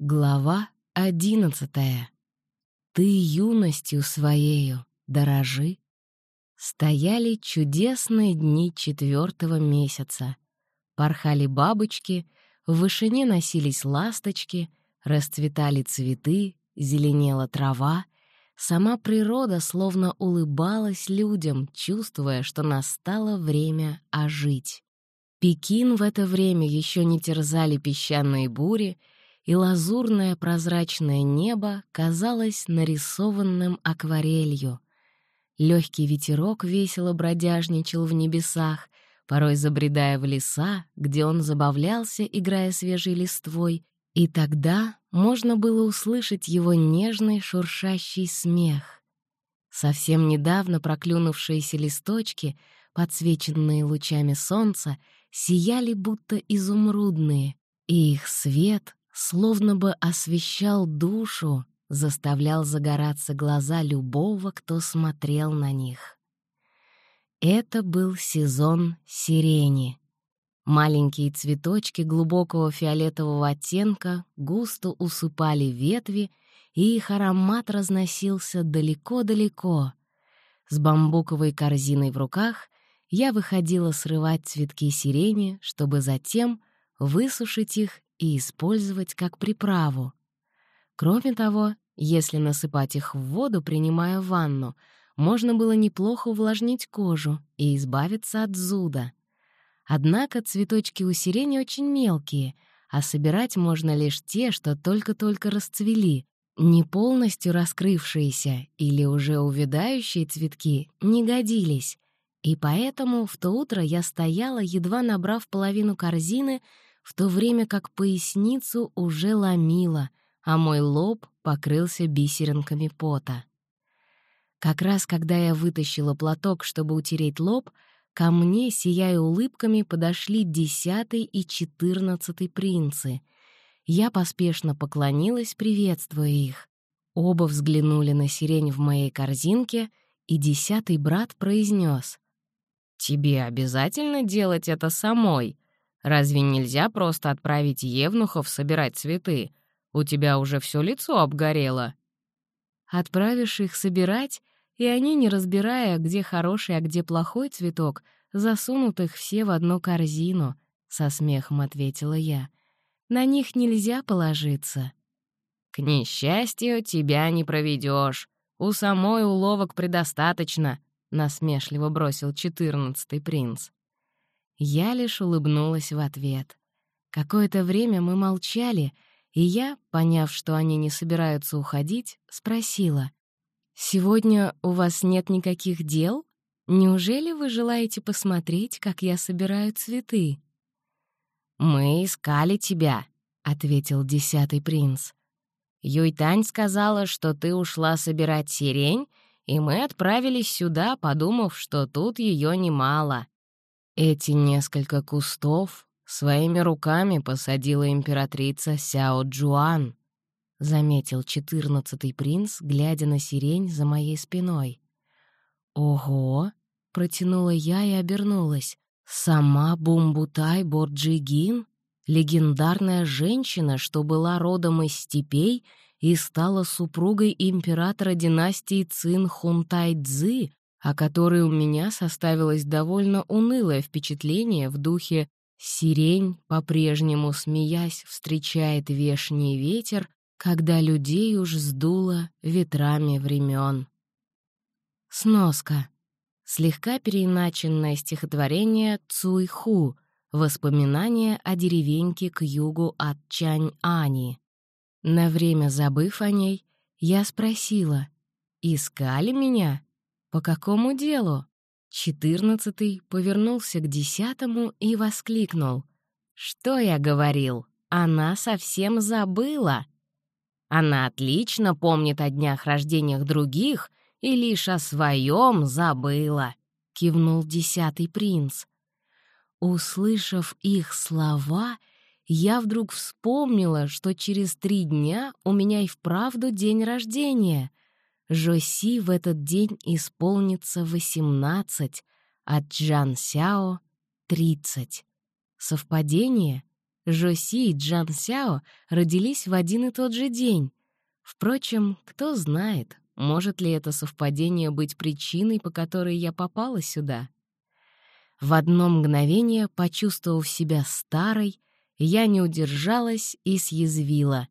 Глава одиннадцатая. Ты юностью своею дорожи. Стояли чудесные дни четвертого месяца. Порхали бабочки, в вышине носились ласточки, расцветали цветы, зеленела трава. Сама природа словно улыбалась людям, чувствуя, что настало время ожить. Пекин в это время еще не терзали песчаные бури, и лазурное прозрачное небо казалось нарисованным акварелью. Легкий ветерок весело бродяжничал в небесах, порой забредая в леса, где он забавлялся, играя свежей листвой, и тогда можно было услышать его нежный шуршащий смех. Совсем недавно проклюнувшиеся листочки, подсвеченные лучами солнца, сияли будто изумрудные, и их свет словно бы освещал душу, заставлял загораться глаза любого, кто смотрел на них. Это был сезон сирени. Маленькие цветочки глубокого фиолетового оттенка густо усыпали ветви, и их аромат разносился далеко-далеко. С бамбуковой корзиной в руках я выходила срывать цветки сирени, чтобы затем высушить их и использовать как приправу. Кроме того, если насыпать их в воду, принимая ванну, можно было неплохо увлажнить кожу и избавиться от зуда. Однако цветочки у сирени очень мелкие, а собирать можно лишь те, что только-только расцвели. Не полностью раскрывшиеся или уже увядающие цветки не годились, и поэтому в то утро я стояла, едва набрав половину корзины, в то время как поясницу уже ломило, а мой лоб покрылся бисеринками пота. Как раз когда я вытащила платок, чтобы утереть лоб, ко мне, сияя улыбками, подошли десятый и четырнадцатый принцы. Я поспешно поклонилась, приветствуя их. Оба взглянули на сирень в моей корзинке, и десятый брат произнес: «Тебе обязательно делать это самой?» Разве нельзя просто отправить евнухов собирать цветы? У тебя уже все лицо обгорело. Отправишь их собирать, и они, не разбирая, где хороший, а где плохой цветок, засунут их все в одну корзину, — со смехом ответила я. На них нельзя положиться. К несчастью, тебя не проведешь. У самой уловок предостаточно, — насмешливо бросил четырнадцатый принц. Я лишь улыбнулась в ответ. Какое-то время мы молчали, и я, поняв, что они не собираются уходить, спросила. «Сегодня у вас нет никаких дел? Неужели вы желаете посмотреть, как я собираю цветы?» «Мы искали тебя», — ответил десятый принц. «Юйтань сказала, что ты ушла собирать сирень, и мы отправились сюда, подумав, что тут ее немало. Эти несколько кустов своими руками посадила императрица Сяо Джуан, заметил четырнадцатый принц, глядя на сирень за моей спиной. Ого! протянула я и обернулась. Сама Бумбутай Борджигин, легендарная женщина, что была родом из степей и стала супругой императора династии Цин Хунтай Цзы, о которой у меня составилось довольно унылое впечатление в духе «Сирень, по-прежнему смеясь, встречает вешний ветер, когда людей уж сдуло ветрами времен». Сноска. Слегка переиначенное стихотворение Цуйху «Воспоминания о деревеньке к югу от Чань-Ани». На время забыв о ней, я спросила, «Искали меня?» «По какому делу?» Четырнадцатый повернулся к десятому и воскликнул. «Что я говорил? Она совсем забыла!» Она отлично помнит о днях рождениях других и лишь о своем забыла», — кивнул десятый принц. Услышав их слова, я вдруг вспомнила, что через три дня у меня и вправду день рождения, Жоси в этот день исполнится 18, а Джан Сяо — 30. Совпадение? Жоси и Джан Сяо родились в один и тот же день. Впрочем, кто знает, может ли это совпадение быть причиной, по которой я попала сюда. В одно мгновение, почувствовав себя старой, я не удержалась и съязвила.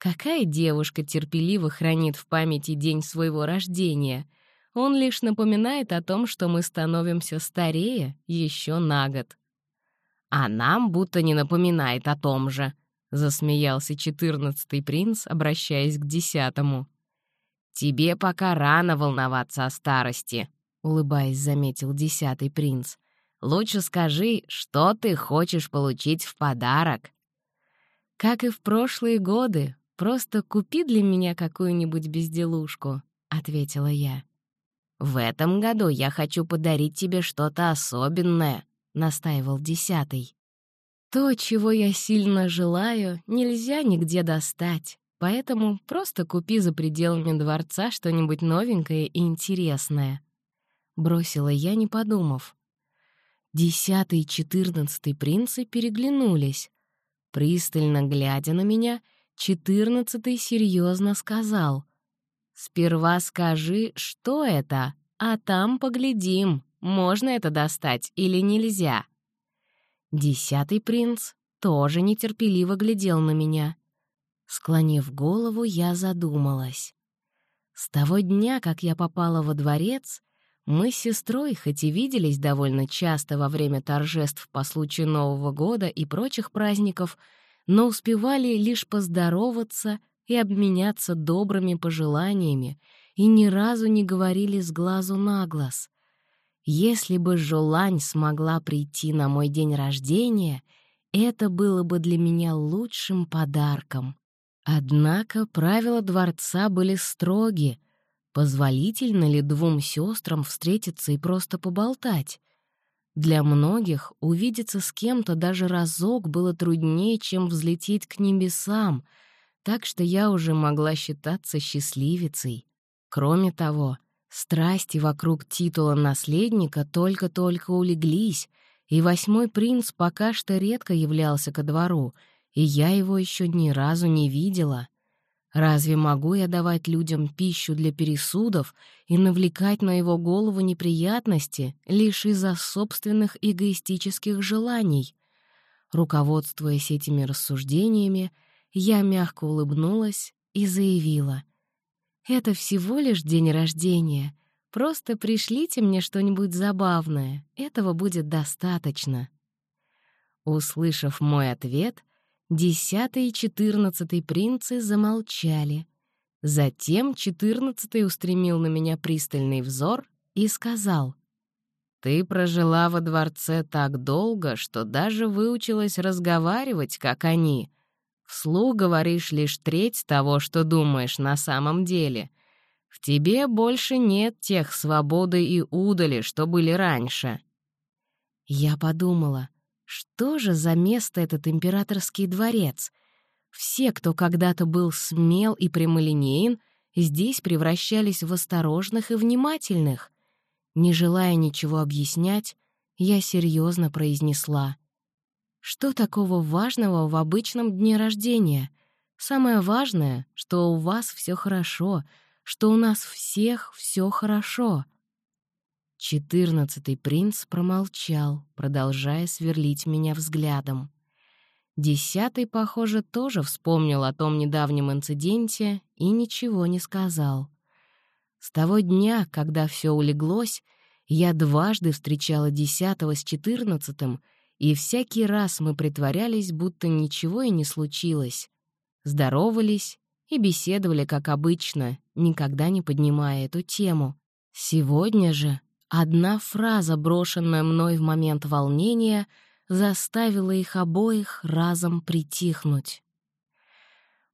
Какая девушка терпеливо хранит в памяти день своего рождения? Он лишь напоминает о том, что мы становимся старее еще на год. «А нам будто не напоминает о том же», — засмеялся четырнадцатый принц, обращаясь к десятому. «Тебе пока рано волноваться о старости», — улыбаясь, заметил десятый принц. «Лучше скажи, что ты хочешь получить в подарок». «Как и в прошлые годы, просто купи для меня какую-нибудь безделушку», — ответила я. «В этом году я хочу подарить тебе что-то особенное», — настаивал десятый. «То, чего я сильно желаю, нельзя нигде достать, поэтому просто купи за пределами дворца что-нибудь новенькое и интересное». Бросила я, не подумав. Десятый и четырнадцатый принцы переглянулись. Пристально глядя на меня, четырнадцатый серьезно сказал. «Сперва скажи, что это, а там поглядим» можно это достать или нельзя. Десятый принц тоже нетерпеливо глядел на меня. Склонив голову, я задумалась. С того дня, как я попала во дворец, мы с сестрой, хоть и виделись довольно часто во время торжеств по случаю Нового года и прочих праздников, но успевали лишь поздороваться и обменяться добрыми пожеланиями и ни разу не говорили с глазу на глаз. Если бы Жолань смогла прийти на мой день рождения, это было бы для меня лучшим подарком. Однако правила дворца были строги. Позволительно ли двум сестрам встретиться и просто поболтать? Для многих увидеться с кем-то даже разок было труднее, чем взлететь к небесам, так что я уже могла считаться счастливицей. Кроме того, Страсти вокруг титула наследника только-только улеглись, и восьмой принц пока что редко являлся ко двору, и я его еще ни разу не видела. Разве могу я давать людям пищу для пересудов и навлекать на его голову неприятности лишь из-за собственных эгоистических желаний? Руководствуясь этими рассуждениями, я мягко улыбнулась и заявила — это всего лишь день рождения. Просто пришлите мне что-нибудь забавное. Этого будет достаточно». Услышав мой ответ, десятый и четырнадцатый принцы замолчали. Затем четырнадцатый устремил на меня пристальный взор и сказал, «Ты прожила во дворце так долго, что даже выучилась разговаривать, как они. Вслух говоришь лишь треть того, что думаешь на самом деле. В тебе больше нет тех свободы и удали, что были раньше». Я подумала, что же за место этот императорский дворец? Все, кто когда-то был смел и прямолинеен, здесь превращались в осторожных и внимательных. Не желая ничего объяснять, я серьезно произнесла. Что такого важного в обычном дне рождения? Самое важное, что у вас все хорошо, что у нас всех все хорошо. Четырнадцатый принц промолчал, продолжая сверлить меня взглядом. Десятый, похоже, тоже вспомнил о том недавнем инциденте и ничего не сказал. С того дня, когда все улеглось, я дважды встречала десятого с четырнадцатым — и всякий раз мы притворялись, будто ничего и не случилось. Здоровались и беседовали, как обычно, никогда не поднимая эту тему. Сегодня же одна фраза, брошенная мной в момент волнения, заставила их обоих разом притихнуть.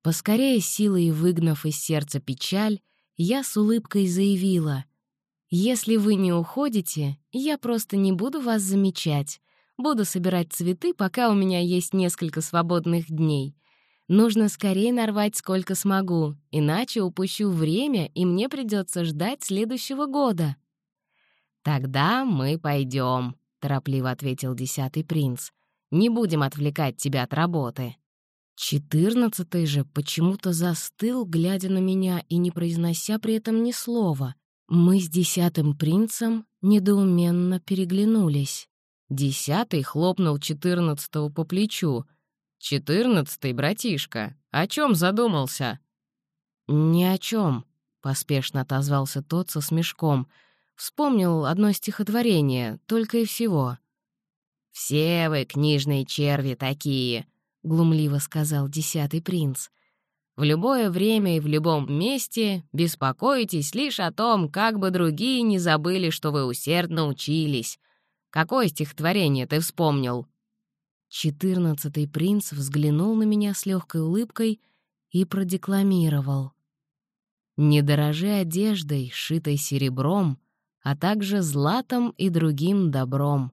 Поскорее силой выгнав из сердца печаль, я с улыбкой заявила, «Если вы не уходите, я просто не буду вас замечать. Буду собирать цветы, пока у меня есть несколько свободных дней. Нужно скорее нарвать сколько смогу, иначе упущу время, и мне придется ждать следующего года». «Тогда мы пойдем», — торопливо ответил десятый принц. Не будем отвлекать тебя от работы». Четырнадцатый же почему-то застыл, глядя на меня и не произнося при этом ни слова. Мы с десятым принцем недоуменно переглянулись. Десятый хлопнул четырнадцатого по плечу. «Четырнадцатый, братишка, о чем задумался?» «Ни о чем», — поспешно отозвался тот со смешком. Вспомнил одно стихотворение, только и всего. «Все вы, книжные черви, такие», — глумливо сказал десятый принц. «В любое время и в любом месте беспокойтесь лишь о том, как бы другие не забыли, что вы усердно учились. Какое стихотворение ты вспомнил?» Четырнадцатый принц взглянул на меня с легкой улыбкой и продекламировал. «Не дорожи одеждой, шитой серебром, а также златом и другим добром.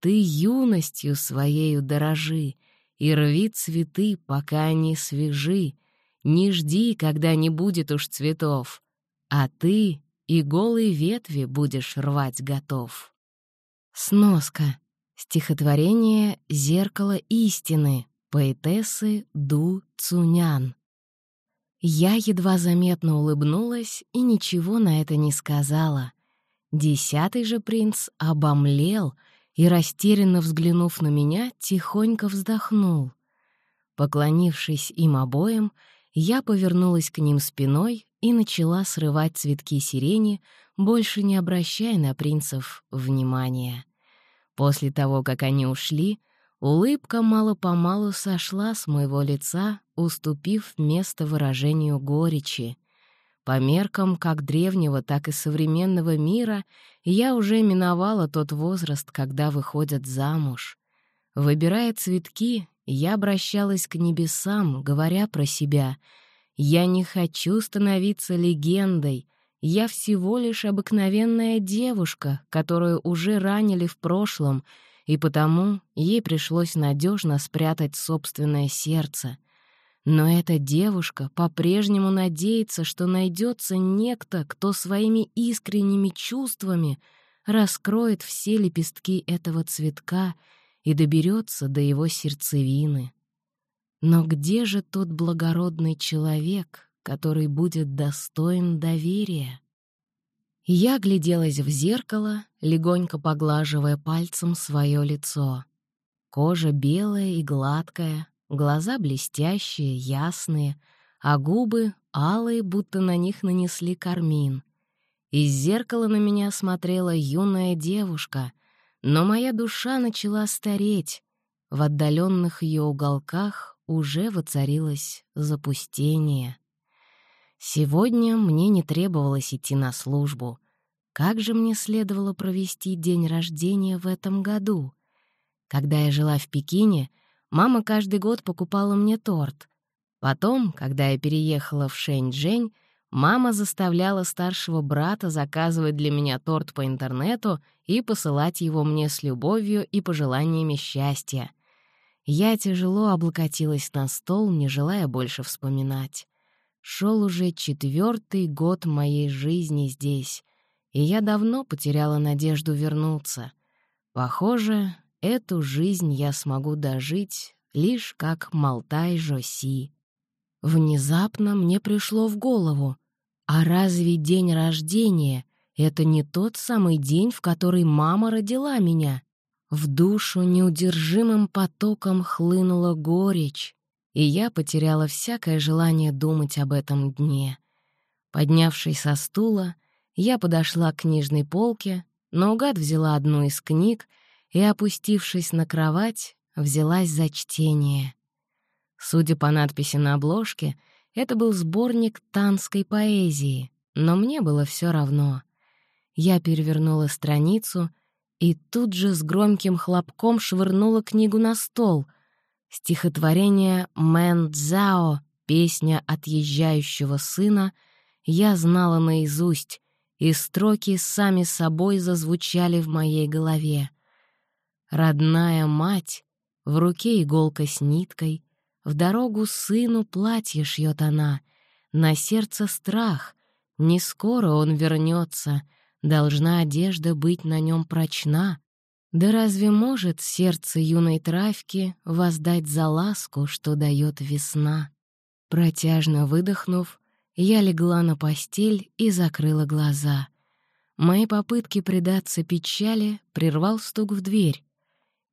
Ты юностью своею дорожи, и рви цветы, пока они свежи. Не жди, когда не будет уж цветов, а ты и голые ветви будешь рвать готов. Сноска. Стихотворение «Зеркало истины» поэтессы Ду Цунян. Я едва заметно улыбнулась и ничего на это не сказала. Десятый же принц обомлел — и, растерянно взглянув на меня, тихонько вздохнул. Поклонившись им обоим, я повернулась к ним спиной и начала срывать цветки сирени, больше не обращая на принцев внимания. После того, как они ушли, улыбка мало-помалу сошла с моего лица, уступив место выражению горечи. По меркам как древнего, так и современного мира я уже миновала тот возраст, когда выходят замуж. Выбирая цветки, я обращалась к небесам, говоря про себя «Я не хочу становиться легендой», я всего лишь обыкновенная девушка, которую уже ранили в прошлом, и потому ей пришлось надежно спрятать собственное сердце. Но эта девушка по-прежнему надеется, что найдется некто, кто своими искренними чувствами раскроет все лепестки этого цветка и доберется до его сердцевины. Но где же тот благородный человек, который будет достоин доверия? Я гляделась в зеркало, легонько поглаживая пальцем свое лицо. Кожа белая и гладкая, Глаза блестящие, ясные, а губы алые, будто на них нанесли кармин. Из зеркала на меня смотрела юная девушка, но моя душа начала стареть. В отдаленных ее уголках уже воцарилось запустение. Сегодня мне не требовалось идти на службу. Как же мне следовало провести день рождения в этом году? Когда я жила в Пекине — Мама каждый год покупала мне торт. Потом, когда я переехала в Шэньчжэнь, мама заставляла старшего брата заказывать для меня торт по интернету и посылать его мне с любовью и пожеланиями счастья. Я тяжело облокотилась на стол, не желая больше вспоминать. Шел уже четвертый год моей жизни здесь, и я давно потеряла надежду вернуться. Похоже, Эту жизнь я смогу дожить лишь как Малтай Жоси. Внезапно мне пришло в голову, а разве день рождения — это не тот самый день, в который мама родила меня? В душу неудержимым потоком хлынула горечь, и я потеряла всякое желание думать об этом дне. Поднявшись со стула, я подошла к книжной полке, наугад взяла одну из книг — и, опустившись на кровать, взялась за чтение. Судя по надписи на обложке, это был сборник танской поэзии, но мне было все равно. Я перевернула страницу и тут же с громким хлопком швырнула книгу на стол. Стихотворение «Мэн Цзао» «Песня отъезжающего сына» я знала наизусть, и строки сами собой зазвучали в моей голове. Родная мать, в руке иголка с ниткой, В дорогу сыну платье шьет она, На сердце страх, не скоро он вернется, Должна одежда быть на нем прочна. Да разве может сердце юной травки воздать за ласку, что дает весна? Протяжно выдохнув, я легла на постель и закрыла глаза. Мои попытки предаться печали прервал стук в дверь.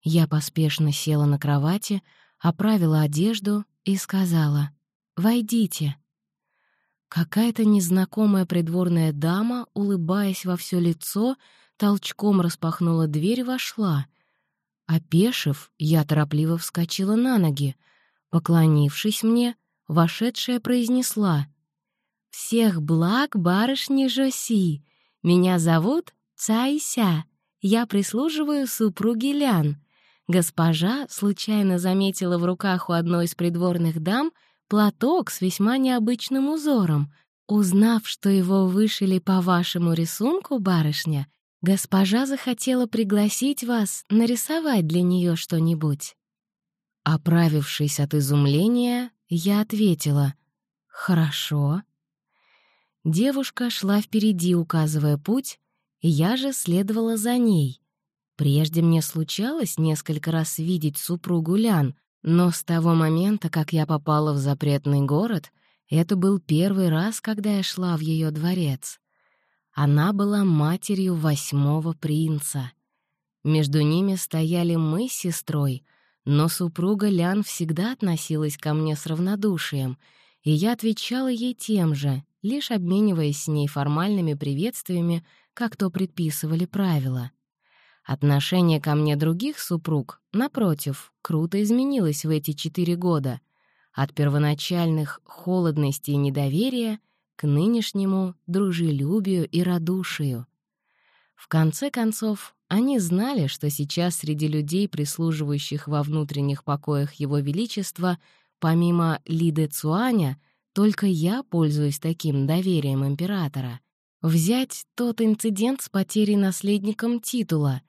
Я поспешно села на кровати, оправила одежду и сказала «Войдите». Какая-то незнакомая придворная дама, улыбаясь во все лицо, толчком распахнула дверь и вошла. Опешив, я торопливо вскочила на ноги. Поклонившись мне, вошедшая произнесла «Всех благ барышни Жоси! Меня зовут Цайся, я прислуживаю супруге Лян. Госпожа случайно заметила в руках у одной из придворных дам платок с весьма необычным узором. Узнав, что его вышили по вашему рисунку, барышня, Госпожа захотела пригласить вас нарисовать для нее что-нибудь. Оправившись от изумления, я ответила «Хорошо». Девушка шла впереди, указывая путь, я же следовала за ней. Прежде мне случалось несколько раз видеть супругу Лян, но с того момента, как я попала в запретный город, это был первый раз, когда я шла в ее дворец. Она была матерью восьмого принца. Между ними стояли мы с сестрой, но супруга Лян всегда относилась ко мне с равнодушием, и я отвечала ей тем же, лишь обмениваясь с ней формальными приветствиями, как то предписывали правила. Отношение ко мне других супруг, напротив, круто изменилось в эти четыре года. От первоначальных холодности и недоверия — к нынешнему дружелюбию и радушию. В конце концов, они знали, что сейчас среди людей, прислуживающих во внутренних покоях Его Величества, помимо Лиды Цуаня, только я пользуюсь таким доверием императора. Взять тот инцидент с потерей наследником титула.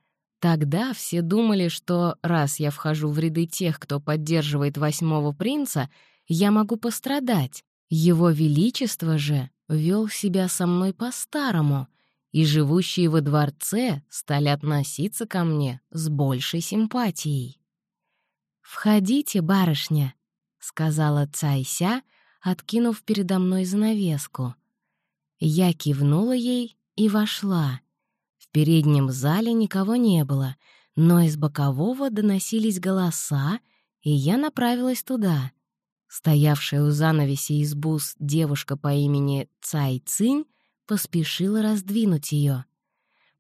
Тогда все думали, что раз я вхожу в ряды тех, кто поддерживает восьмого принца, я могу пострадать. Его Величество же вел себя со мной по-старому, и живущие во дворце стали относиться ко мне с большей симпатией. «Входите, барышня», — сказала Цайся, откинув передо мной занавеску. Я кивнула ей и вошла. Переднем зале никого не было, но из бокового доносились голоса, и я направилась туда — Стоявшая у занавеси из бус девушка по имени Цай Цинь поспешила раздвинуть ее.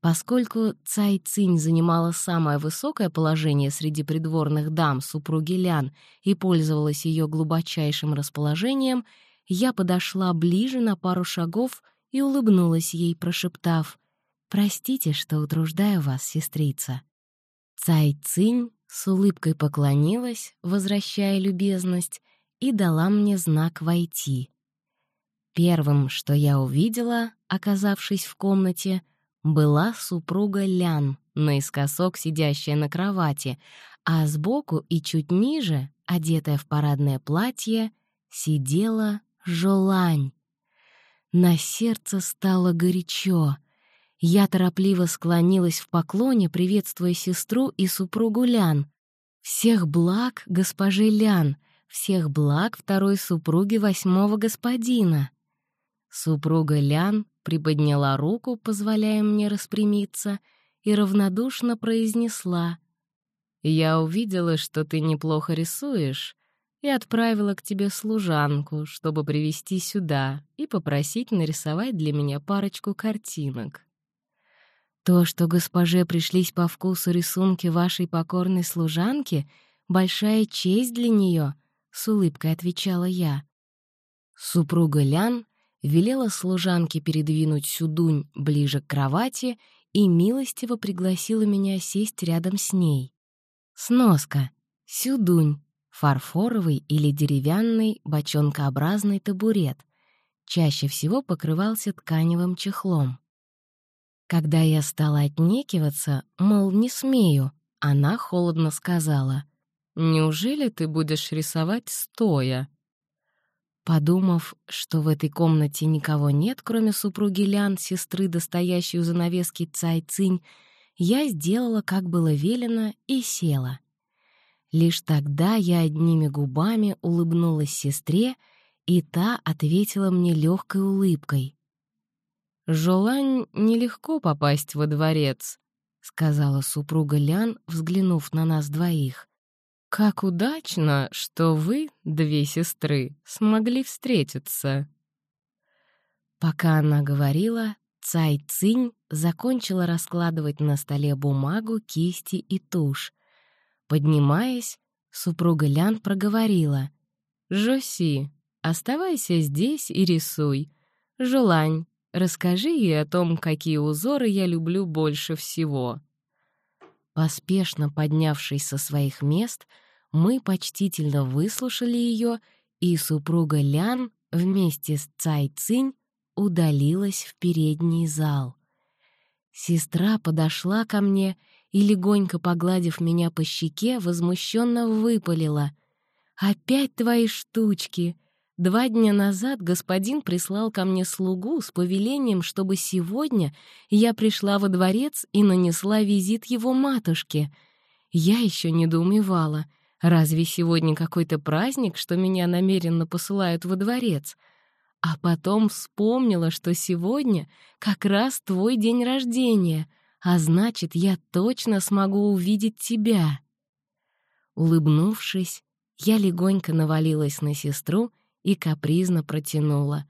Поскольку Цай Цинь занимала самое высокое положение среди придворных дам супруги Лян и пользовалась ее глубочайшим расположением, я подошла ближе на пару шагов и улыбнулась ей, прошептав «Простите, что утруждаю вас, сестрица». Цай Цинь с улыбкой поклонилась, возвращая любезность, и дала мне знак «Войти». Первым, что я увидела, оказавшись в комнате, была супруга Лян, наискосок сидящая на кровати, а сбоку и чуть ниже, одетая в парадное платье, сидела Жолань. На сердце стало горячо. Я торопливо склонилась в поклоне, приветствуя сестру и супругу Лян. «Всех благ, госпожи Лян!» всех благ второй супруги восьмого господина. Супруга Лян приподняла руку, позволяя мне распрямиться, и равнодушно произнесла. «Я увидела, что ты неплохо рисуешь, и отправила к тебе служанку, чтобы привести сюда и попросить нарисовать для меня парочку картинок». То, что госпоже пришлись по вкусу рисунки вашей покорной служанки, большая честь для нее, — с улыбкой отвечала я. Супруга Лян велела служанке передвинуть Сюдунь ближе к кровати и милостиво пригласила меня сесть рядом с ней. Сноска. Сюдунь. Фарфоровый или деревянный бочонкообразный табурет. Чаще всего покрывался тканевым чехлом. Когда я стала отнекиваться, мол, не смею, она холодно сказала. Неужели ты будешь рисовать стоя?» Подумав, что в этой комнате никого нет, кроме супруги Лян, сестры, достоящей у занавески Цай Цинь, я сделала, как было велено, и села. Лишь тогда я одними губами улыбнулась сестре, и та ответила мне легкой улыбкой. «Жолань нелегко попасть во дворец», — сказала супруга Лян, взглянув на нас двоих. «Как удачно, что вы, две сестры, смогли встретиться». Пока она говорила, Цай Цинь закончила раскладывать на столе бумагу, кисти и тушь. Поднимаясь, супруга Лян проговорила. «Жоси, оставайся здесь и рисуй. Жулань, расскажи ей о том, какие узоры я люблю больше всего». Поспешно поднявшись со своих мест, мы почтительно выслушали ее, и супруга Лян вместе с Цай Цинь удалилась в передний зал. Сестра подошла ко мне и, легонько погладив меня по щеке, возмущенно выпалила. «Опять твои штучки! Два дня назад господин прислал ко мне слугу с повелением, чтобы сегодня я пришла во дворец и нанесла визит его матушке. Я еще недоумевала. Разве сегодня какой-то праздник, что меня намеренно посылают во дворец?» А потом вспомнила, что сегодня как раз твой день рождения, а значит, я точно смогу увидеть тебя. Улыбнувшись, я легонько навалилась на сестру и капризно протянула.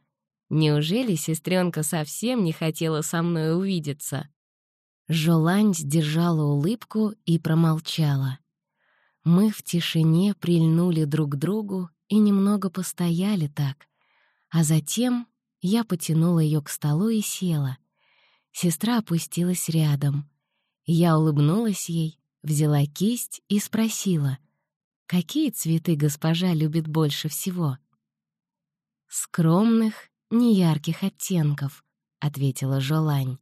Неужели сестренка совсем не хотела со мной увидеться? Жолань сдержала улыбку и промолчала. Мы в тишине прильнули друг к другу и немного постояли так, а затем я потянула ее к столу и села. Сестра опустилась рядом. Я улыбнулась ей, взяла кисть и спросила, какие цветы госпожа любит больше всего. «Скромных, неярких оттенков», — ответила Жолань.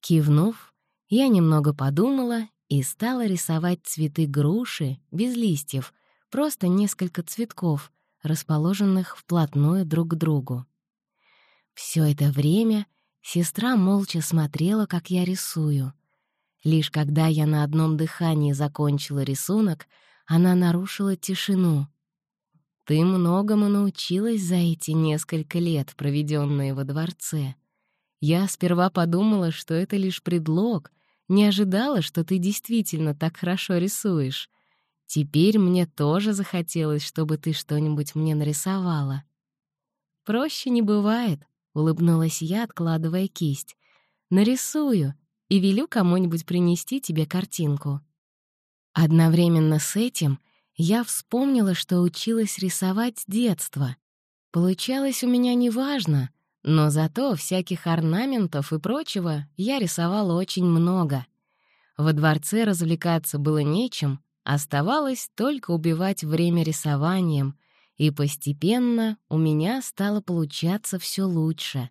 Кивнув, я немного подумала и стала рисовать цветы груши без листьев, просто несколько цветков, расположенных вплотную друг к другу. Все это время сестра молча смотрела, как я рисую. Лишь когда я на одном дыхании закончила рисунок, она нарушила тишину. «Ты многому научилась за эти несколько лет, проведенные во дворце. Я сперва подумала, что это лишь предлог, не ожидала, что ты действительно так хорошо рисуешь. Теперь мне тоже захотелось, чтобы ты что-нибудь мне нарисовала. Проще не бывает, улыбнулась я, откладывая кисть. Нарисую и велю кому-нибудь принести тебе картинку. Одновременно с этим я вспомнила, что училась рисовать с детства. Получалось у меня неважно, но зато всяких орнаментов и прочего я рисовала очень много. Во дворце развлекаться было нечем, Оставалось только убивать время рисованием, и постепенно у меня стало получаться все лучше.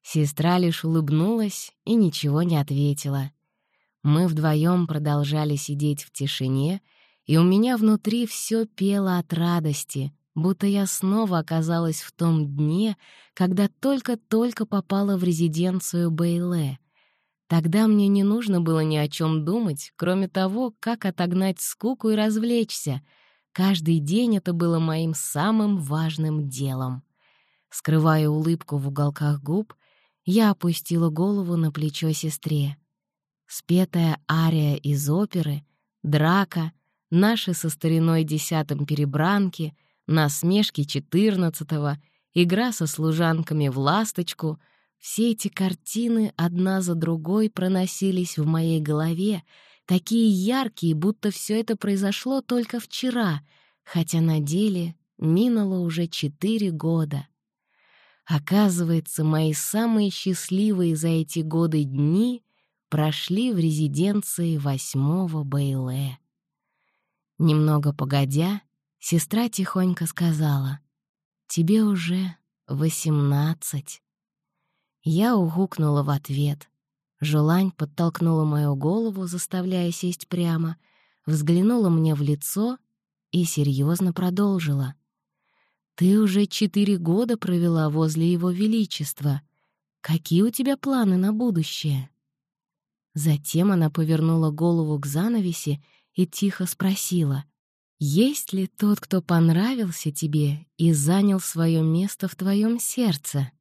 Сестра лишь улыбнулась и ничего не ответила. Мы вдвоем продолжали сидеть в тишине, и у меня внутри все пело от радости, будто я снова оказалась в том дне, когда только-только попала в резиденцию Бейле — Тогда мне не нужно было ни о чем думать, кроме того, как отогнать скуку и развлечься. Каждый день это было моим самым важным делом. Скрывая улыбку в уголках губ, я опустила голову на плечо сестре. Спетая ария из оперы, драка, наши со стариной десятым перебранки, насмешки четырнадцатого, игра со служанками в ласточку — все эти картины одна за другой проносились в моей голове, такие яркие, будто все это произошло только вчера, хотя на деле минуло уже четыре года. Оказывается, мои самые счастливые за эти годы дни прошли в резиденции восьмого Бейле. Немного погодя, сестра тихонько сказала, «Тебе уже восемнадцать». Я угукнула в ответ. Желань подтолкнула мою голову, заставляя сесть прямо, взглянула мне в лицо и серьезно продолжила. «Ты уже четыре года провела возле Его Величества. Какие у тебя планы на будущее?» Затем она повернула голову к занавеси и тихо спросила, «Есть ли тот, кто понравился тебе и занял свое место в твоем сердце?»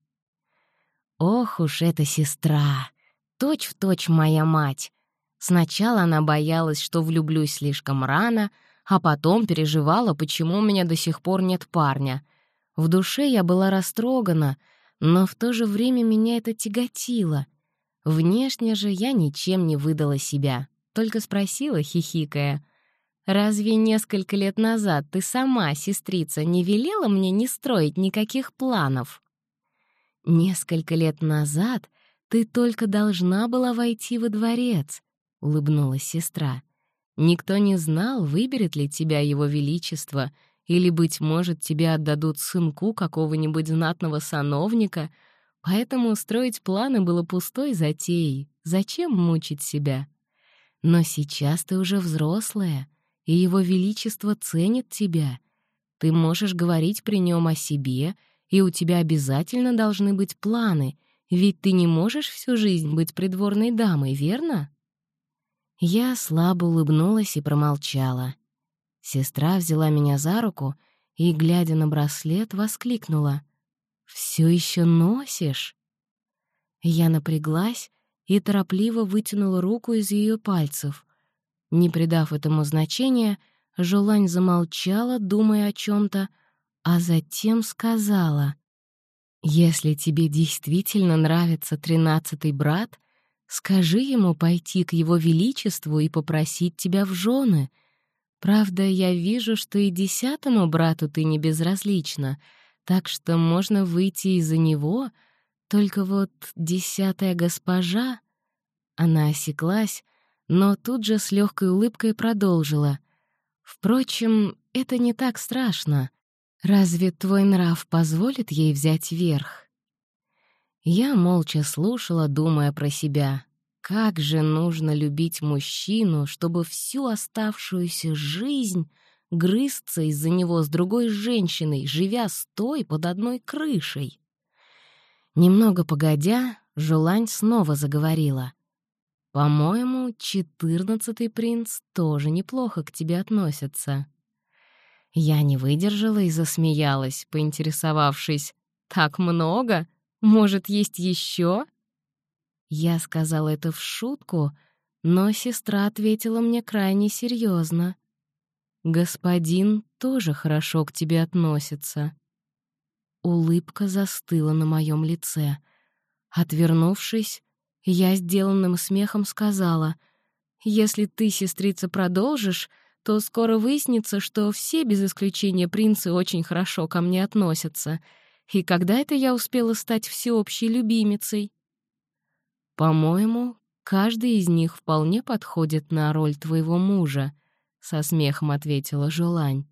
Ох уж эта сестра! Точь в точь моя мать! Сначала она боялась, что влюблюсь слишком рано, а потом переживала, почему у меня до сих пор нет парня. В душе я была растрогана, но в то же время меня это тяготило. Внешне же я ничем не выдала себя, только спросила, хихикая, «Разве несколько лет назад ты сама, сестрица, не велела мне не строить никаких планов?» «Несколько лет назад ты только должна была войти во дворец», — улыбнулась сестра. «Никто не знал, выберет ли тебя его величество, или, быть может, тебе отдадут сынку какого-нибудь знатного сановника, поэтому устроить планы было пустой затеей. Зачем мучить себя? Но сейчас ты уже взрослая, и его величество ценит тебя. Ты можешь говорить при нем о себе — и у тебя обязательно должны быть планы, ведь ты не можешь всю жизнь быть придворной дамой, верно?» Я слабо улыбнулась и промолчала. Сестра взяла меня за руку и, глядя на браслет, воскликнула. «Все еще носишь?» Я напряглась и торопливо вытянула руку из ее пальцев. Не придав этому значения, Жолань замолчала, думая о чем то а затем сказала, «Если тебе действительно нравится тринадцатый брат, скажи ему пойти к его величеству и попросить тебя в жены. Правда, я вижу, что и десятому брату ты не безразлична, так что можно выйти из-за него, только вот десятая госпожа...» Она осеклась, но тут же с легкой улыбкой продолжила. «Впрочем, это не так страшно. Разве твой нрав позволит ей взять верх? Я молча слушала, думая про себя. Как же нужно любить мужчину, чтобы всю оставшуюся жизнь грызться из-за него с другой женщиной, живя с той под одной крышей? Немного погодя, Жулань снова заговорила. «По-моему, четырнадцатый принц тоже неплохо к тебе относится». Я не выдержала и засмеялась, поинтересовавшись. «Так много? Может, есть еще?» Я сказала это в шутку, но сестра ответила мне крайне серьезно. «Господин тоже хорошо к тебе относится». Улыбка застыла на моем лице. Отвернувшись, я сделанным смехом сказала, «Если ты, сестрица, продолжишь, то скоро выяснится, что все, без исключения принцы, очень хорошо ко мне относятся. И когда это я успела стать всеобщей любимицей? По-моему, каждый из них вполне подходит на роль твоего мужа, — со смехом ответила Жулань.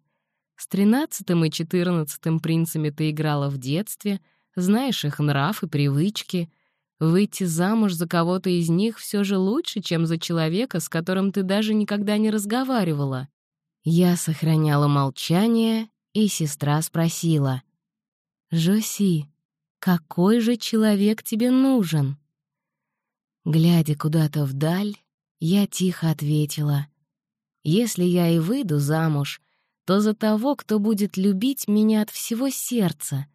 С тринадцатым и четырнадцатым принцами ты играла в детстве, знаешь их нрав и привычки. Выйти замуж за кого-то из них все же лучше, чем за человека, с которым ты даже никогда не разговаривала. Я сохраняла молчание, и сестра спросила. «Жоси, какой же человек тебе нужен?» Глядя куда-то вдаль, я тихо ответила. «Если я и выйду замуж, то за того, кто будет любить меня от всего сердца.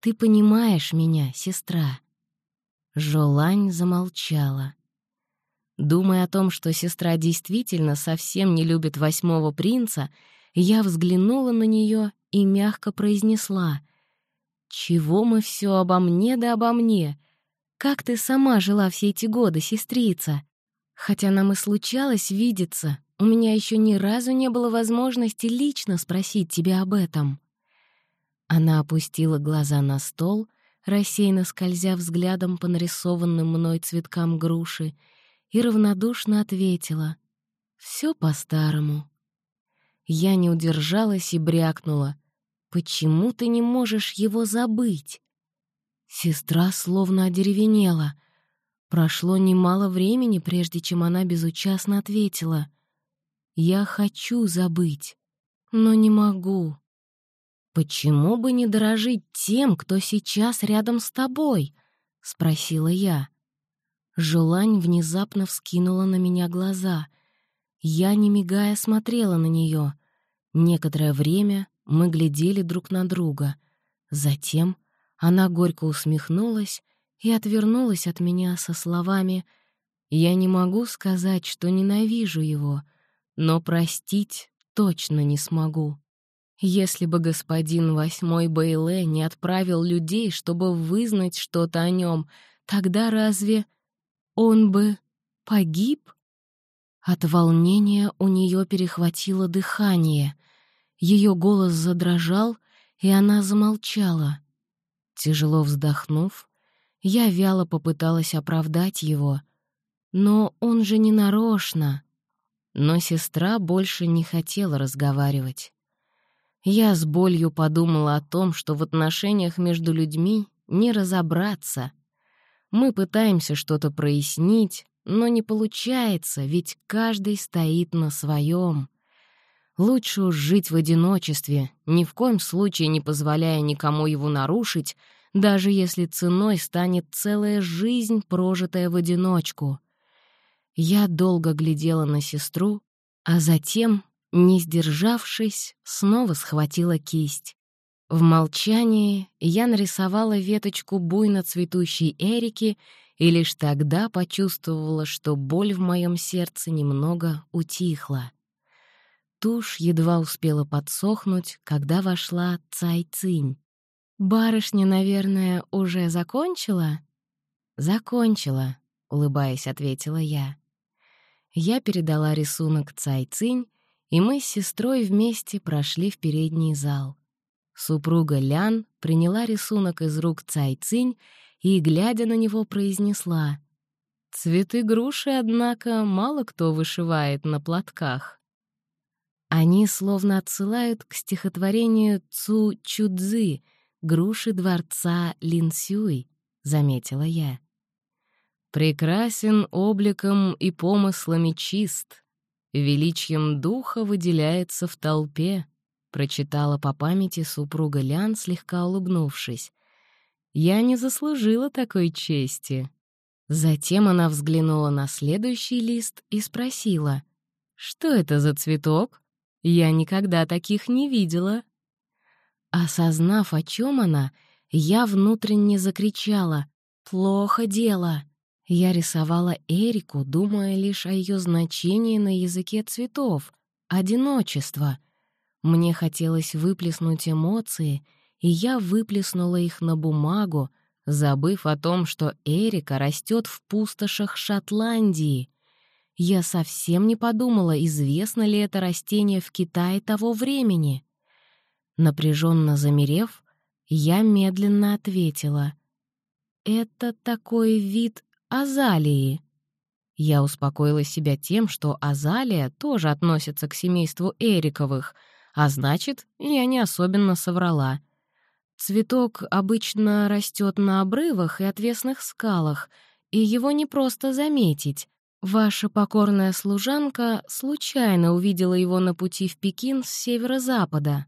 Ты понимаешь меня, сестра?» Жолань замолчала. Думая о том, что сестра действительно совсем не любит восьмого принца, я взглянула на нее и мягко произнесла. «Чего мы все обо мне да обо мне? Как ты сама жила все эти годы, сестрица? Хотя нам и случалось видеться, у меня еще ни разу не было возможности лично спросить тебя об этом». Она опустила глаза на стол, рассеянно скользя взглядом по нарисованным мной цветкам груши, и равнодушно ответила «Всё по-старому». Я не удержалась и брякнула «Почему ты не можешь его забыть?» Сестра словно одеревенела. Прошло немало времени, прежде чем она безучастно ответила «Я хочу забыть, но не могу». «Почему бы не дорожить тем, кто сейчас рядом с тобой?» — спросила я. Желань внезапно вскинула на меня глаза. Я, не мигая, смотрела на нее. Некоторое время мы глядели друг на друга. Затем она горько усмехнулась и отвернулась от меня со словами «Я не могу сказать, что ненавижу его, но простить точно не смогу». Если бы господин Восьмой Бейле не отправил людей, чтобы вызнать что-то о нем, тогда разве он бы погиб? От волнения у нее перехватило дыхание. Ее голос задрожал, и она замолчала. Тяжело вздохнув, я вяло попыталась оправдать его. Но он же не нарочно. Но сестра больше не хотела разговаривать. Я с болью подумала о том, что в отношениях между людьми не разобраться. Мы пытаемся что-то прояснить, но не получается, ведь каждый стоит на своем. Лучше уж жить в одиночестве, ни в коем случае не позволяя никому его нарушить, даже если ценой станет целая жизнь, прожитая в одиночку. Я долго глядела на сестру, а затем не сдержавшись, снова схватила кисть. В молчании я нарисовала веточку буйно цветущей эрики и лишь тогда почувствовала, что боль в моем сердце немного утихла. Тушь едва успела подсохнуть, когда вошла Цай-Цинь. «Барышня, наверное, уже закончила?» «Закончила», — улыбаясь, ответила я. Я передала рисунок Цай-Цинь, и мы с сестрой вместе прошли в передний зал. Супруга Лян приняла рисунок из рук Цай-Цинь и, глядя на него, произнесла «Цветы груши, однако, мало кто вышивает на платках». Они словно отсылают к стихотворению Цу Чудзы «Груши дворца Линсюй», — заметила я. «Прекрасен обликом и помыслами чист, величием духа выделяется в толпе», — прочитала по памяти супруга Лян, слегка улыбнувшись. «Я не заслужила такой чести». Затем она взглянула на следующий лист и спросила, «Что это за цветок? Я никогда таких не видела». Осознав, о чем она, я внутренне закричала «Плохо дело!» Я рисовала Эрику, думая лишь о ее значении на языке цветов — одиночество. Мне хотелось выплеснуть эмоции, и я выплеснула их на бумагу, забыв о том, что Эрика растет в пустошах Шотландии. Я совсем не подумала, известно ли это растение в Китае того времени. Напряженно замерев, я медленно ответила. «Это такой вид азалии. Я успокоила себя тем, что азалия тоже относится к семейству Эриковых, а значит, я не особенно соврала. Цветок обычно растет на обрывах и отвесных скалах, и его не просто заметить. Ваша покорная служанка случайно увидела его на пути в Пекин с северо-запада.